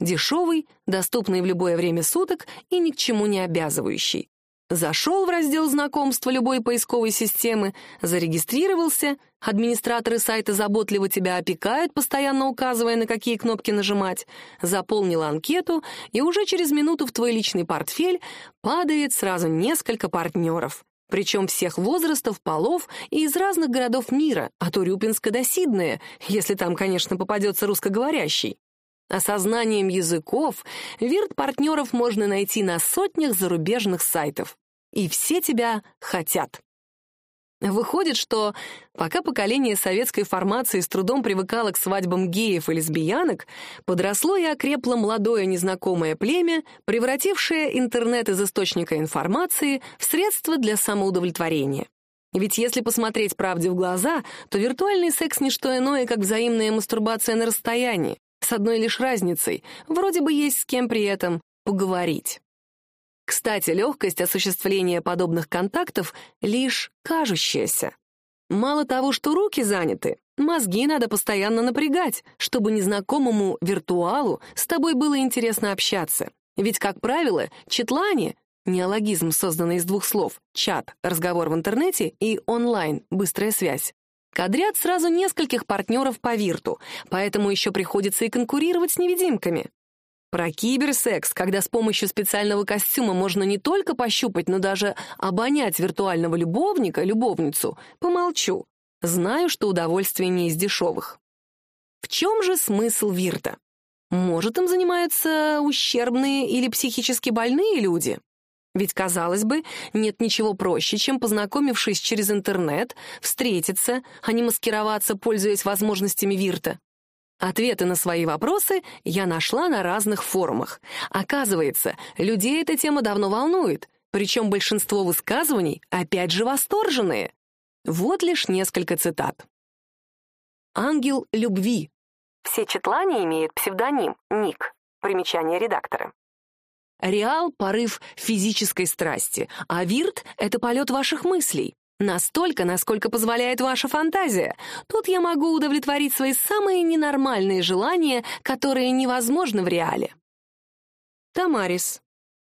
Дешевый, доступный в любое время суток и ни к чему не обязывающий. Зашел в раздел знакомства любой поисковой системы, зарегистрировался, администраторы сайта заботливо тебя опекают, постоянно указывая, на какие кнопки нажимать, заполнил анкету, и уже через минуту в твой личный портфель падает сразу несколько партнеров. Причем всех возрастов, полов и из разных городов мира, а то Рюпинска до Сиднея, если там, конечно, попадется русскоговорящий. Осознанием языков вирт-партнеров можно найти на сотнях зарубежных сайтов. И все тебя хотят. Выходит, что пока поколение советской формации с трудом привыкало к свадьбам геев и лесбиянок, подросло и окрепло молодое незнакомое племя, превратившее интернет из источника информации в средство для самоудовлетворения. Ведь если посмотреть правде в глаза, то виртуальный секс — не что иное, как взаимная мастурбация на расстоянии, с одной лишь разницей — вроде бы есть с кем при этом поговорить. Кстати, легкость осуществления подобных контактов лишь кажущаяся. Мало того, что руки заняты, мозги надо постоянно напрягать, чтобы незнакомому виртуалу с тобой было интересно общаться. Ведь, как правило, читлане — неологизм, созданный из двух слов — чат, разговор в интернете и онлайн, быстрая связь, кадрят сразу нескольких партнеров по вирту, поэтому еще приходится и конкурировать с невидимками. Про киберсекс, когда с помощью специального костюма можно не только пощупать, но даже обонять виртуального любовника, любовницу, помолчу. Знаю, что удовольствие не из дешевых. В чем же смысл вирта? Может, им занимаются ущербные или психически больные люди? Ведь, казалось бы, нет ничего проще, чем, познакомившись через интернет, встретиться, а не маскироваться, пользуясь возможностями вирта. Ответы на свои вопросы я нашла на разных форумах. Оказывается, людей эта тема давно волнует, причем большинство высказываний опять же восторженные. Вот лишь несколько цитат. «Ангел любви». Все читлане имеют псевдоним, ник. Примечание редактора. Реал — порыв физической страсти, а вирт — это полет ваших мыслей. Настолько, насколько позволяет ваша фантазия. Тут я могу удовлетворить свои самые ненормальные желания, которые невозможны в реале. Тамарис.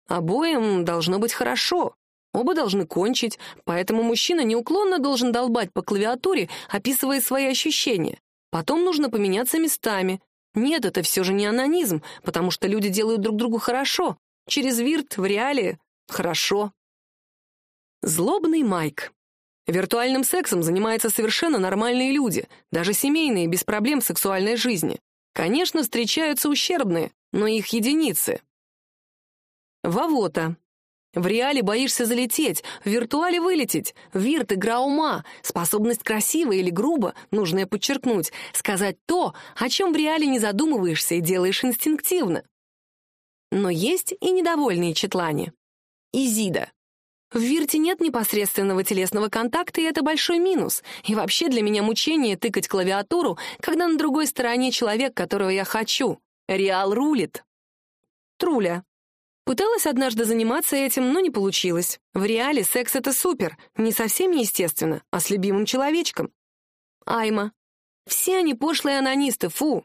Обоим должно быть хорошо. Оба должны кончить, поэтому мужчина неуклонно должен долбать по клавиатуре, описывая свои ощущения. Потом нужно поменяться местами. Нет, это все же не анонизм, потому что люди делают друг другу хорошо. Через вирт, в реале — хорошо. Злобный Майк. Виртуальным сексом занимаются совершенно нормальные люди, даже семейные, без проблем в сексуальной жизни. Конечно, встречаются ущербные, но их единицы. Вавота. В реале боишься залететь, в виртуале вылететь. Вирт — игра ума, способность красиво или грубо, нужно подчеркнуть, сказать то, о чем в реале не задумываешься и делаешь инстинктивно. Но есть и недовольные четлане. Изида. В Вирте нет непосредственного телесного контакта, и это большой минус. И вообще для меня мучение тыкать клавиатуру, когда на другой стороне человек, которого я хочу. Реал рулит. Труля. Пыталась однажды заниматься этим, но не получилось. В реале секс — это супер, не совсем естественно, а с любимым человечком. Айма. Все они пошлые анонисты, фу.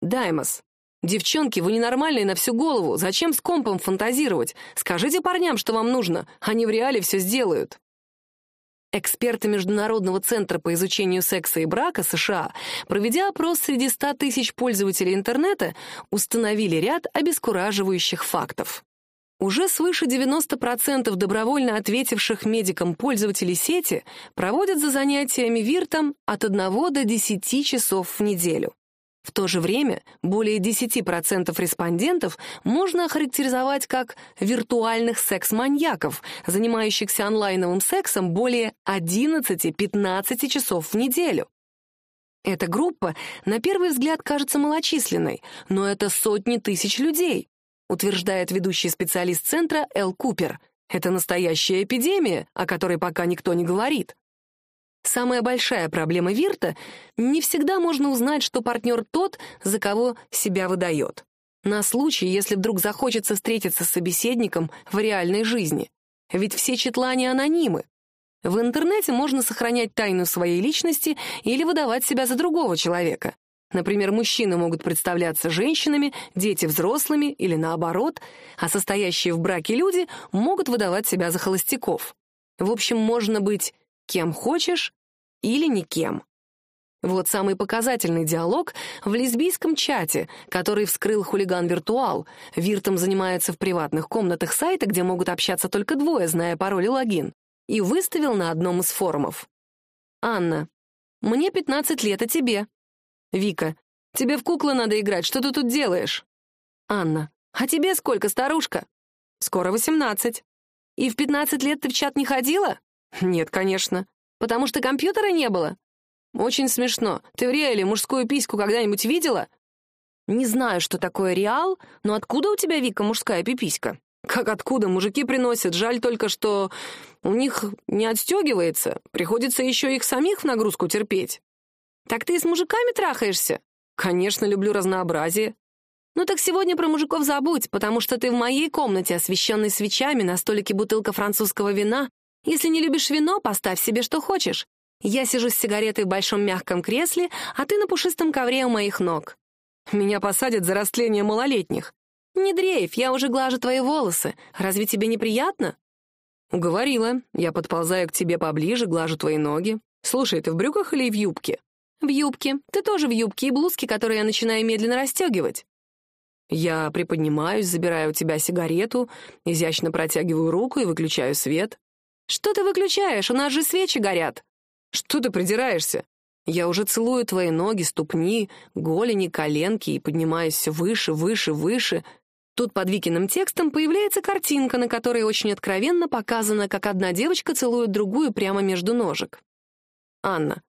Даймос. Девчонки, вы ненормальные на всю голову, зачем с компом фантазировать? Скажите парням, что вам нужно, они в реале все сделают. Эксперты Международного центра по изучению секса и брака США, проведя опрос среди 100 тысяч пользователей интернета, установили ряд обескураживающих фактов. Уже свыше 90% добровольно ответивших медикам пользователей сети проводят за занятиями ВИРТом от 1 до 10 часов в неделю. В то же время более 10% респондентов можно охарактеризовать как виртуальных секс-маньяков, занимающихся онлайновым сексом более 11-15 часов в неделю. Эта группа на первый взгляд кажется малочисленной, но это сотни тысяч людей, утверждает ведущий специалист центра Эл Купер. Это настоящая эпидемия, о которой пока никто не говорит. Самая большая проблема Вирта — не всегда можно узнать, что партнер тот, за кого себя выдает. На случай, если вдруг захочется встретиться с собеседником в реальной жизни. Ведь все четлане анонимы. В интернете можно сохранять тайну своей личности или выдавать себя за другого человека. Например, мужчины могут представляться женщинами, дети — взрослыми или наоборот, а состоящие в браке люди могут выдавать себя за холостяков. В общем, можно быть кем хочешь или никем. Вот самый показательный диалог в лесбийском чате, который вскрыл хулиган Виртуал. Виртом занимается в приватных комнатах сайта, где могут общаться только двое, зная пароль и логин. И выставил на одном из форумов. Анна. Мне 15 лет, а тебе? Вика. Тебе в куклы надо играть, что ты тут делаешь? Анна. А тебе сколько, старушка? Скоро 18. И в 15 лет ты в чат не ходила? Нет, конечно. Потому что компьютера не было? Очень смешно. Ты в реале мужскую письку когда-нибудь видела? Не знаю, что такое реал, но откуда у тебя, Вика, мужская пиписька? Как откуда? Мужики приносят. Жаль только, что у них не отстегивается. Приходится еще их самих в нагрузку терпеть. Так ты и с мужиками трахаешься? Конечно, люблю разнообразие. Ну так сегодня про мужиков забудь, потому что ты в моей комнате, освещенной свечами, на столике бутылка французского вина, если не любишь вино, поставь себе что хочешь. Я сижу с сигаретой в большом мягком кресле, а ты на пушистом ковре у моих ног. Меня посадят за растление малолетних. Не дрейф, я уже глажу твои волосы. Разве тебе неприятно? Уговорила. Я подползаю к тебе поближе, глажу твои ноги. Слушай, ты в брюках или в юбке? В юбке. Ты тоже в юбке и блузке, которую я начинаю медленно расстегивать. Я приподнимаюсь, забираю у тебя сигарету, изящно протягиваю руку и выключаю свет. «Что ты выключаешь? У нас же свечи горят!» «Что ты придираешься? Я уже целую твои ноги, ступни, голени, коленки и поднимаюсь все выше, выше, выше». Тут под Викиным текстом появляется картинка, на которой очень откровенно показано, как одна девочка целует другую прямо между ножек. Анна.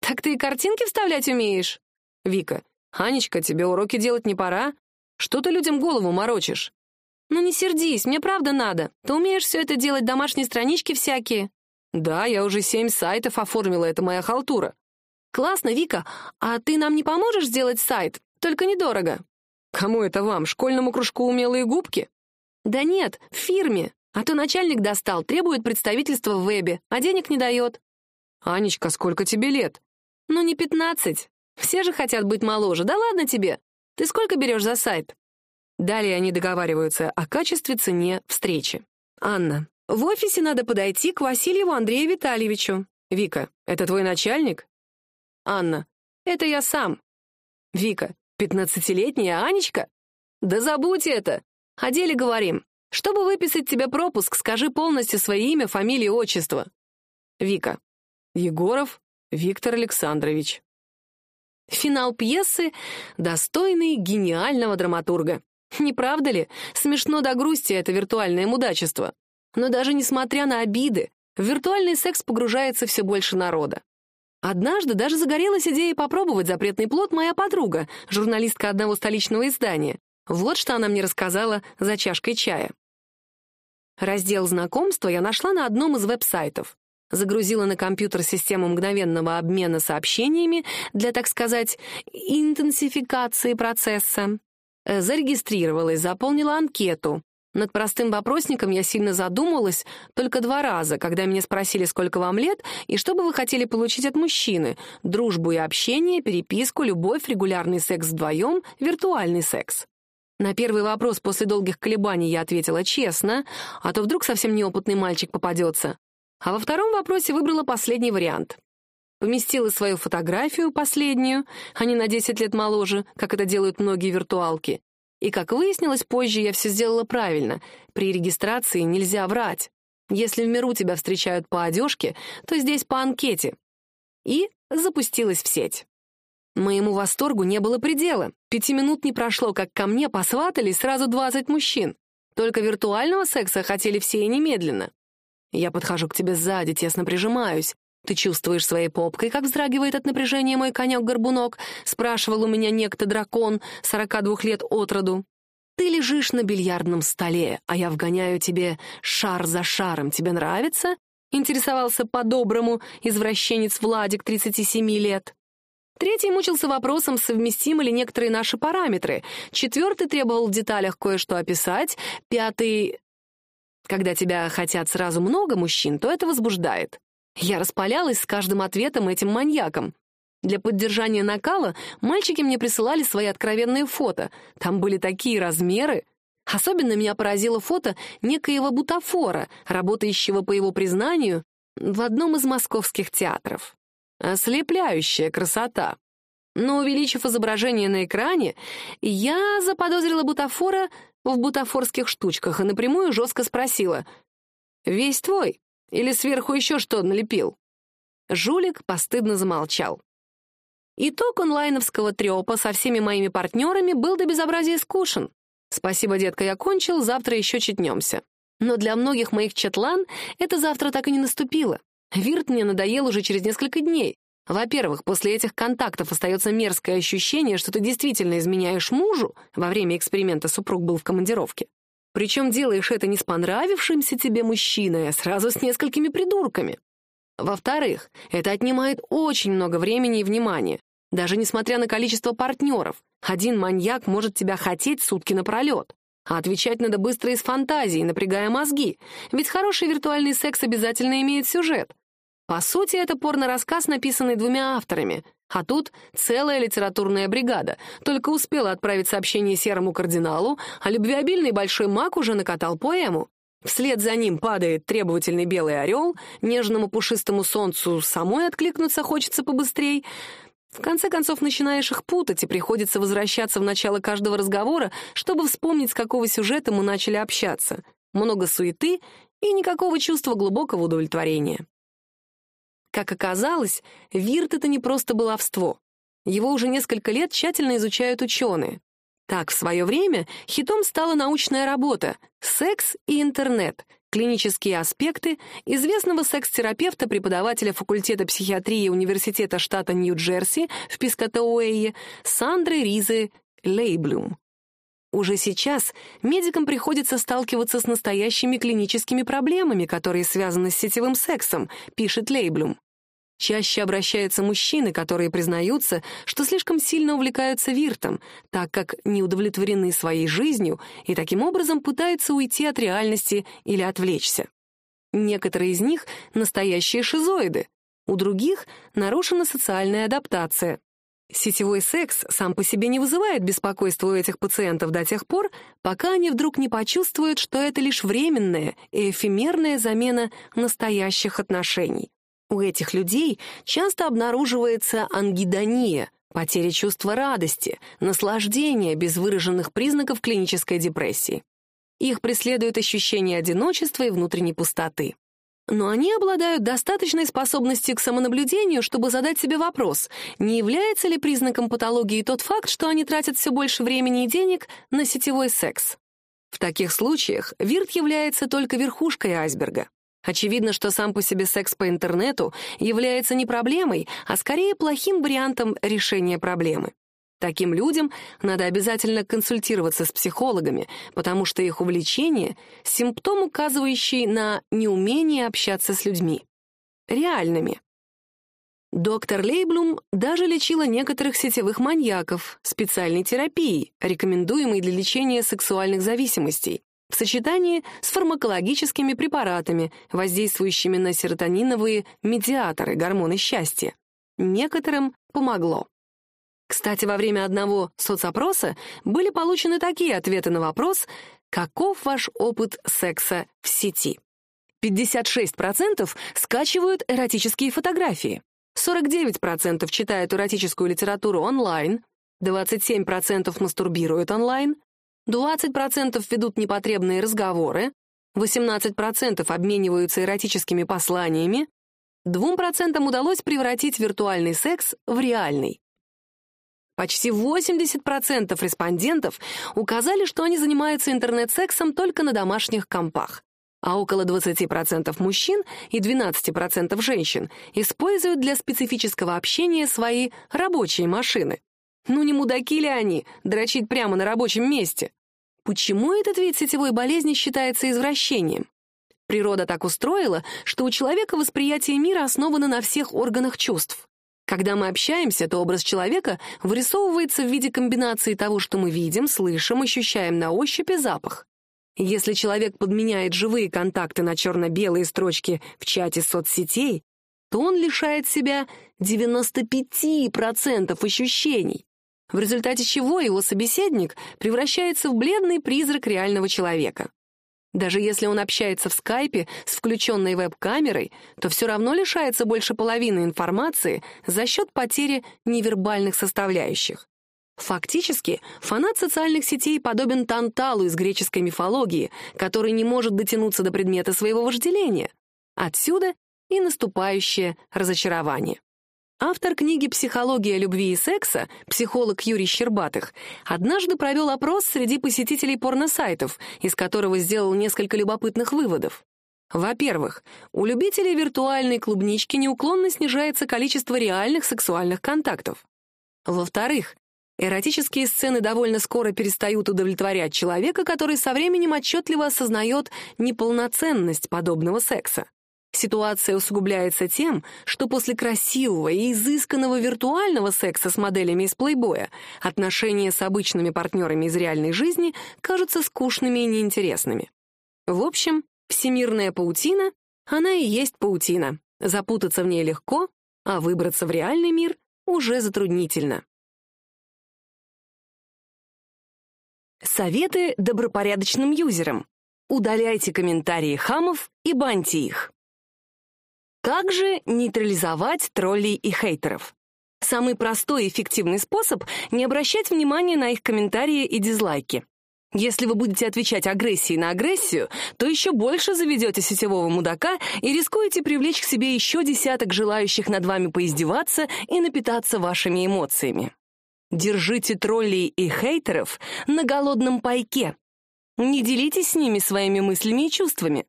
«Так ты и картинки вставлять умеешь?» Вика. «Анечка, тебе уроки делать не пора? Что ты людям голову морочишь?» «Ну не сердись, мне правда надо. Ты умеешь все это делать, домашние странички всякие?» «Да, я уже семь сайтов оформила, это моя халтура». «Классно, Вика. А ты нам не поможешь сделать сайт? Только недорого». «Кому это вам, школьному кружку умелые губки?» «Да нет, в фирме. А то начальник достал, требует представительства в вебе, а денег не дает». «Анечка, сколько тебе лет?» «Ну не пятнадцать. Все же хотят быть моложе. Да ладно тебе. Ты сколько берешь за сайт?» Далее они договариваются о качестве, цене, встречи. Анна. В офисе надо подойти к Васильеву Андрею Витальевичу. Вика, это твой начальник? Анна, это я сам. Вика, пятнадцатилетняя Анечка? Да забудь это. О деле говорим. Чтобы выписать тебе пропуск, скажи полностью свое имя, фамилию, отчество. Вика. Егоров Виктор Александрович. Финал пьесы достойный гениального драматурга. Не правда ли? Смешно до грусти это виртуальное мудачество. Но даже несмотря на обиды, в виртуальный секс погружается все больше народа. Однажды даже загорелась идея попробовать запретный плод моя подруга, журналистка одного столичного издания. Вот что она мне рассказала за чашкой чая. Раздел знакомства я нашла на одном из веб-сайтов. Загрузила на компьютер систему мгновенного обмена сообщениями для, так сказать, интенсификации процесса. Э, зарегистрировалась, заполнила анкету. Над простым вопросником я сильно задумалась только два раза, когда меня спросили, сколько вам лет и что бы вы хотели получить от мужчины. Дружбу и общение, переписку, любовь, регулярный секс вдвоем, виртуальный секс. На первый вопрос после долгих колебаний я ответила честно, а то вдруг совсем неопытный мальчик попадется. А во втором вопросе выбрала последний вариант. Поместила свою фотографию, последнюю, не на 10 лет моложе, как это делают многие виртуалки. И, как выяснилось позже, я все сделала правильно. При регистрации нельзя врать. Если в миру тебя встречают по одежке, то здесь по анкете. И запустилась в сеть. Моему восторгу не было предела. Пяти минут не прошло, как ко мне посватались сразу 20 мужчин. Только виртуального секса хотели все и немедленно. Я подхожу к тебе сзади, тесно прижимаюсь. Ты чувствуешь своей попкой, как вздрагивает от напряжения мой конек-горбунок, спрашивал у меня некто дракон, 42 лет от роду. Ты лежишь на бильярдном столе, а я вгоняю тебе шар за шаром. Тебе нравится? Интересовался по-доброму извращенец Владик, 37 лет. Третий мучился вопросом, совместимы ли некоторые наши параметры. Четвертый требовал в деталях кое-что описать. Пятый когда тебя хотят сразу много мужчин, то это возбуждает. Я распалялась с каждым ответом этим маньяком. Для поддержания накала мальчики мне присылали свои откровенные фото. Там были такие размеры. Особенно меня поразило фото некоего бутафора, работающего, по его признанию, в одном из московских театров. Ослепляющая красота. Но, увеличив изображение на экране, я заподозрила бутафора в бутафорских штучках и напрямую жестко спросила. «Весь твой? Или сверху еще что налепил?» Жулик постыдно замолчал. Итог онлайновского трёпа со всеми моими партнерами был до безобразия скучен. Спасибо, детка, я кончил, завтра еще читнемся. Но для многих моих чатлан это завтра так и не наступило. Вирт мне надоел уже через несколько дней. Во-первых, после этих контактов остается мерзкое ощущение, что ты действительно изменяешь мужу, во время эксперимента супруг был в командировке. Причем делаешь это не с понравившимся тебе мужчиной, а сразу с несколькими придурками. Во-вторых, это отнимает очень много времени и внимания. Даже несмотря на количество партнеров, один маньяк может тебя хотеть сутки напролет. А отвечать надо быстро из фантазии, напрягая мозги. Ведь хороший виртуальный секс обязательно имеет сюжет. По сути, это порно-рассказ, написанный двумя авторами, а тут целая литературная бригада. Только успела отправить сообщение серому кардиналу, а любвеобильный большой маг уже накатал поэму. Вслед за ним падает требовательный белый орел, нежному пушистому солнцу самой откликнуться хочется побыстрей. В конце концов, начинаешь их путать, и приходится возвращаться в начало каждого разговора, чтобы вспомнить, с какого сюжета мы начали общаться. Много суеты и никакого чувства глубокого удовлетворения. Как оказалось, вирт — это не просто баловство. Его уже несколько лет тщательно изучают ученые. Так, в свое время хитом стала научная работа «Секс и интернет. Клинические аспекты» известного секс-терапевта, преподавателя факультета психиатрии Университета штата Нью-Джерси в Пискотауэе Сандры Ризы Лейблюм. Уже сейчас медикам приходится сталкиваться с настоящими клиническими проблемами, которые связаны с сетевым сексом, пишет Лейблюм. Чаще обращаются мужчины, которые признаются, что слишком сильно увлекаются виртом, так как не удовлетворены своей жизнью и таким образом пытаются уйти от реальности или отвлечься. Некоторые из них — настоящие шизоиды, у других нарушена социальная адаптация. Сетевой секс сам по себе не вызывает беспокойства у этих пациентов до тех пор, пока они вдруг не почувствуют, что это лишь временная и эфемерная замена настоящих отношений. У этих людей часто обнаруживается ангидония, потеря чувства радости, наслаждения без выраженных признаков клинической депрессии. Их преследует ощущение одиночества и внутренней пустоты. Но они обладают достаточной способностью к самонаблюдению, чтобы задать себе вопрос, не является ли признаком патологии тот факт, что они тратят все больше времени и денег на сетевой секс. В таких случаях вирт является только верхушкой айсберга. Очевидно, что сам по себе секс по интернету является не проблемой, а скорее плохим вариантом решения проблемы. Таким людям надо обязательно консультироваться с психологами, потому что их увлечение — симптом, указывающий на неумение общаться с людьми. Реальными. Доктор Лейблум даже лечила некоторых сетевых маньяков специальной терапией, рекомендуемой для лечения сексуальных зависимостей, в сочетании с фармакологическими препаратами, воздействующими на серотониновые медиаторы гормоны счастья. Некоторым помогло. Кстати, во время одного соцопроса были получены такие ответы на вопрос «Каков ваш опыт секса в сети?» 56% скачивают эротические фотографии, 49% читают эротическую литературу онлайн, 27% мастурбируют онлайн, 20% ведут непотребные разговоры, 18% обмениваются эротическими посланиями, 2% удалось превратить виртуальный секс в реальный. Почти 80% респондентов указали, что они занимаются интернет-сексом только на домашних компах, а около 20% мужчин и 12% женщин используют для специфического общения свои рабочие машины. Ну не мудаки ли они, дрочить прямо на рабочем месте? Почему этот вид сетевой болезни считается извращением? Природа так устроила, что у человека восприятие мира основано на всех органах чувств. Когда мы общаемся, то образ человека вырисовывается в виде комбинации того, что мы видим, слышим, ощущаем на ощупь и запах. Если человек подменяет живые контакты на черно-белые строчки в чате соцсетей, то он лишает себя 95% ощущений, в результате чего его собеседник превращается в бледный призрак реального человека. Даже если он общается в скайпе с включенной веб-камерой, то все равно лишается больше половины информации за счет потери невербальных составляющих. Фактически, фанат социальных сетей подобен Танталу из греческой мифологии, который не может дотянуться до предмета своего вожделения. Отсюда и наступающее разочарование. Автор книги «Психология любви и секса», психолог Юрий Щербатых, однажды провел опрос среди посетителей порносайтов, из которого сделал несколько любопытных выводов. Во-первых, у любителей виртуальной клубнички неуклонно снижается количество реальных сексуальных контактов. Во-вторых, эротические сцены довольно скоро перестают удовлетворять человека, который со временем отчетливо осознает неполноценность подобного секса. Ситуация усугубляется тем, что после красивого и изысканного виртуального секса с моделями из плейбоя отношения с обычными партнерами из реальной жизни кажутся скучными и неинтересными. В общем, всемирная паутина, она и есть паутина. Запутаться в ней легко, а выбраться в реальный мир уже затруднительно. Советы добропорядочным юзерам. Удаляйте комментарии хамов и баньте их. Как же нейтрализовать троллей и хейтеров? Самый простой и эффективный способ — не обращать внимания на их комментарии и дизлайки. Если вы будете отвечать агрессией на агрессию, то еще больше заведете сетевого мудака и рискуете привлечь к себе еще десяток желающих над вами поиздеваться и напитаться вашими эмоциями. Держите троллей и хейтеров на голодном пайке. Не делитесь с ними своими мыслями и чувствами.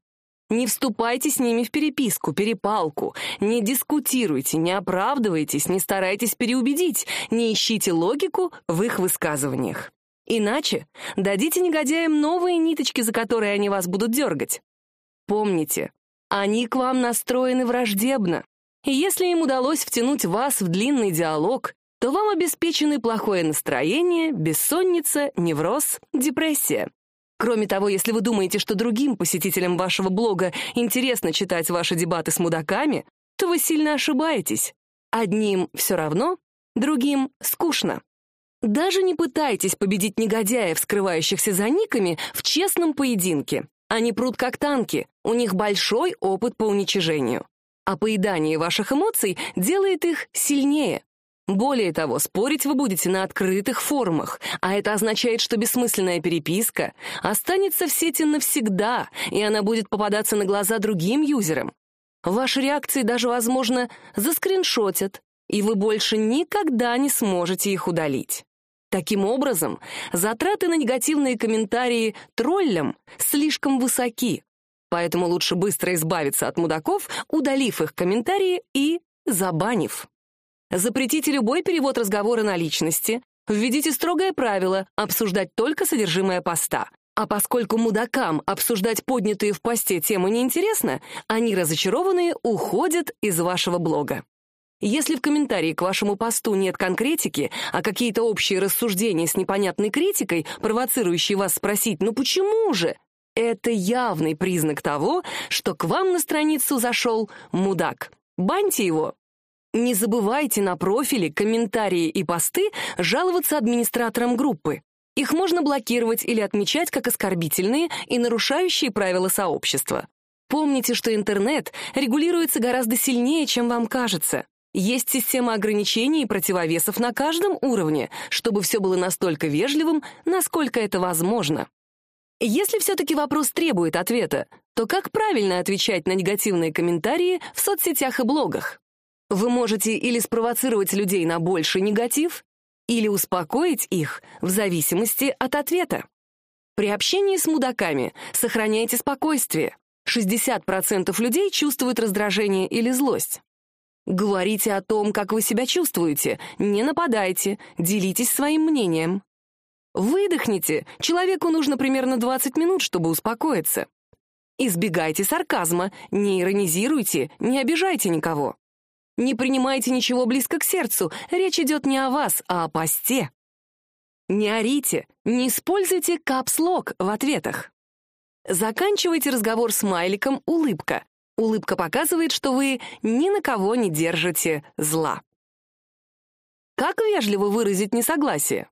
Не вступайте с ними в переписку, перепалку, не дискутируйте, не оправдывайтесь, не старайтесь переубедить, не ищите логику в их высказываниях. Иначе дадите негодяям новые ниточки, за которые они вас будут дергать. Помните, они к вам настроены враждебно. И если им удалось втянуть вас в длинный диалог, то вам обеспечены плохое настроение, бессонница, невроз, депрессия. Кроме того, если вы думаете, что другим посетителям вашего блога интересно читать ваши дебаты с мудаками, то вы сильно ошибаетесь. Одним все равно, другим скучно. Даже не пытайтесь победить негодяев, скрывающихся за никами, в честном поединке. Они прут как танки, у них большой опыт по уничижению. А поедание ваших эмоций делает их сильнее. Более того, спорить вы будете на открытых форумах, а это означает, что бессмысленная переписка останется в сети навсегда, и она будет попадаться на глаза другим юзерам. Ваши реакции даже, возможно, заскриншотят, и вы больше никогда не сможете их удалить. Таким образом, затраты на негативные комментарии троллям слишком высоки, поэтому лучше быстро избавиться от мудаков, удалив их комментарии и забанив. Запретите любой перевод разговора на личности, введите строгое правило обсуждать только содержимое поста. А поскольку мудакам обсуждать поднятые в посте темы неинтересно, они разочарованные уходят из вашего блога. Если в комментарии к вашему посту нет конкретики, а какие-то общие рассуждения с непонятной критикой, провоцирующие вас спросить «ну почему же?», это явный признак того, что к вам на страницу зашел мудак. Баньте его. Не забывайте на профиле, комментарии и посты жаловаться администраторам группы. Их можно блокировать или отмечать как оскорбительные и нарушающие правила сообщества. Помните, что интернет регулируется гораздо сильнее, чем вам кажется. Есть система ограничений и противовесов на каждом уровне, чтобы все было настолько вежливым, насколько это возможно. Если все-таки вопрос требует ответа, то как правильно отвечать на негативные комментарии в соцсетях и блогах? Вы можете или спровоцировать людей на больший негатив, или успокоить их в зависимости от ответа. При общении с мудаками сохраняйте спокойствие. 60% людей чувствуют раздражение или злость. Говорите о том, как вы себя чувствуете, не нападайте, делитесь своим мнением. Выдохните, человеку нужно примерно 20 минут, чтобы успокоиться. Избегайте сарказма, не иронизируйте, не обижайте никого. Не принимайте ничего близко к сердцу, речь идет не о вас, а о посте. Не орите, не используйте капслог в ответах. Заканчивайте разговор смайликом «улыбка», Улыбка показывает, что вы ни на кого не держите зла. Как вежливо выразить несогласие?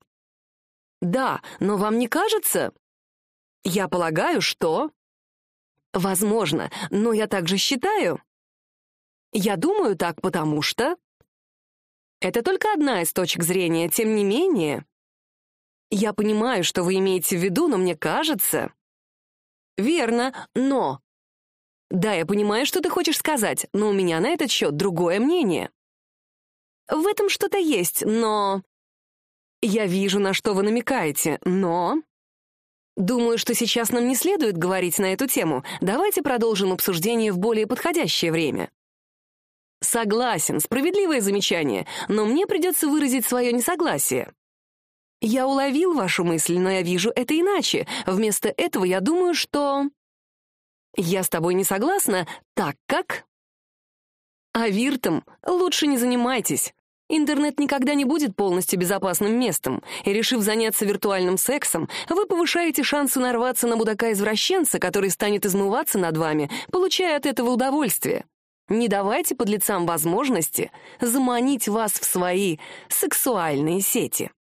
Да, но вам не кажется? Я полагаю, что... Возможно, но я также считаю. Я думаю так, потому что... Это только одна из точек зрения, тем не менее... Я понимаю, что вы имеете в виду, но мне кажется... Верно, но да, я понимаю, что ты хочешь сказать, но у меня на этот счет другое мнение. В этом что-то есть, но... Я вижу, на что вы намекаете, но... Думаю, что сейчас нам не следует говорить на эту тему. Давайте продолжим обсуждение в более подходящее время. Согласен, справедливое замечание, но мне придется выразить свое несогласие. Я уловил вашу мысль, но я вижу это иначе. Вместо этого я думаю, что... Я с тобой не согласна, так как... А виртом лучше не занимайтесь. Интернет никогда не будет полностью безопасным местом, и, решив заняться виртуальным сексом, вы повышаете шансы нарваться на мудака-извращенца, который станет измываться над вами, получая от этого удовольствие. Не давайте подлецам возможности заманить вас в свои сексуальные сети.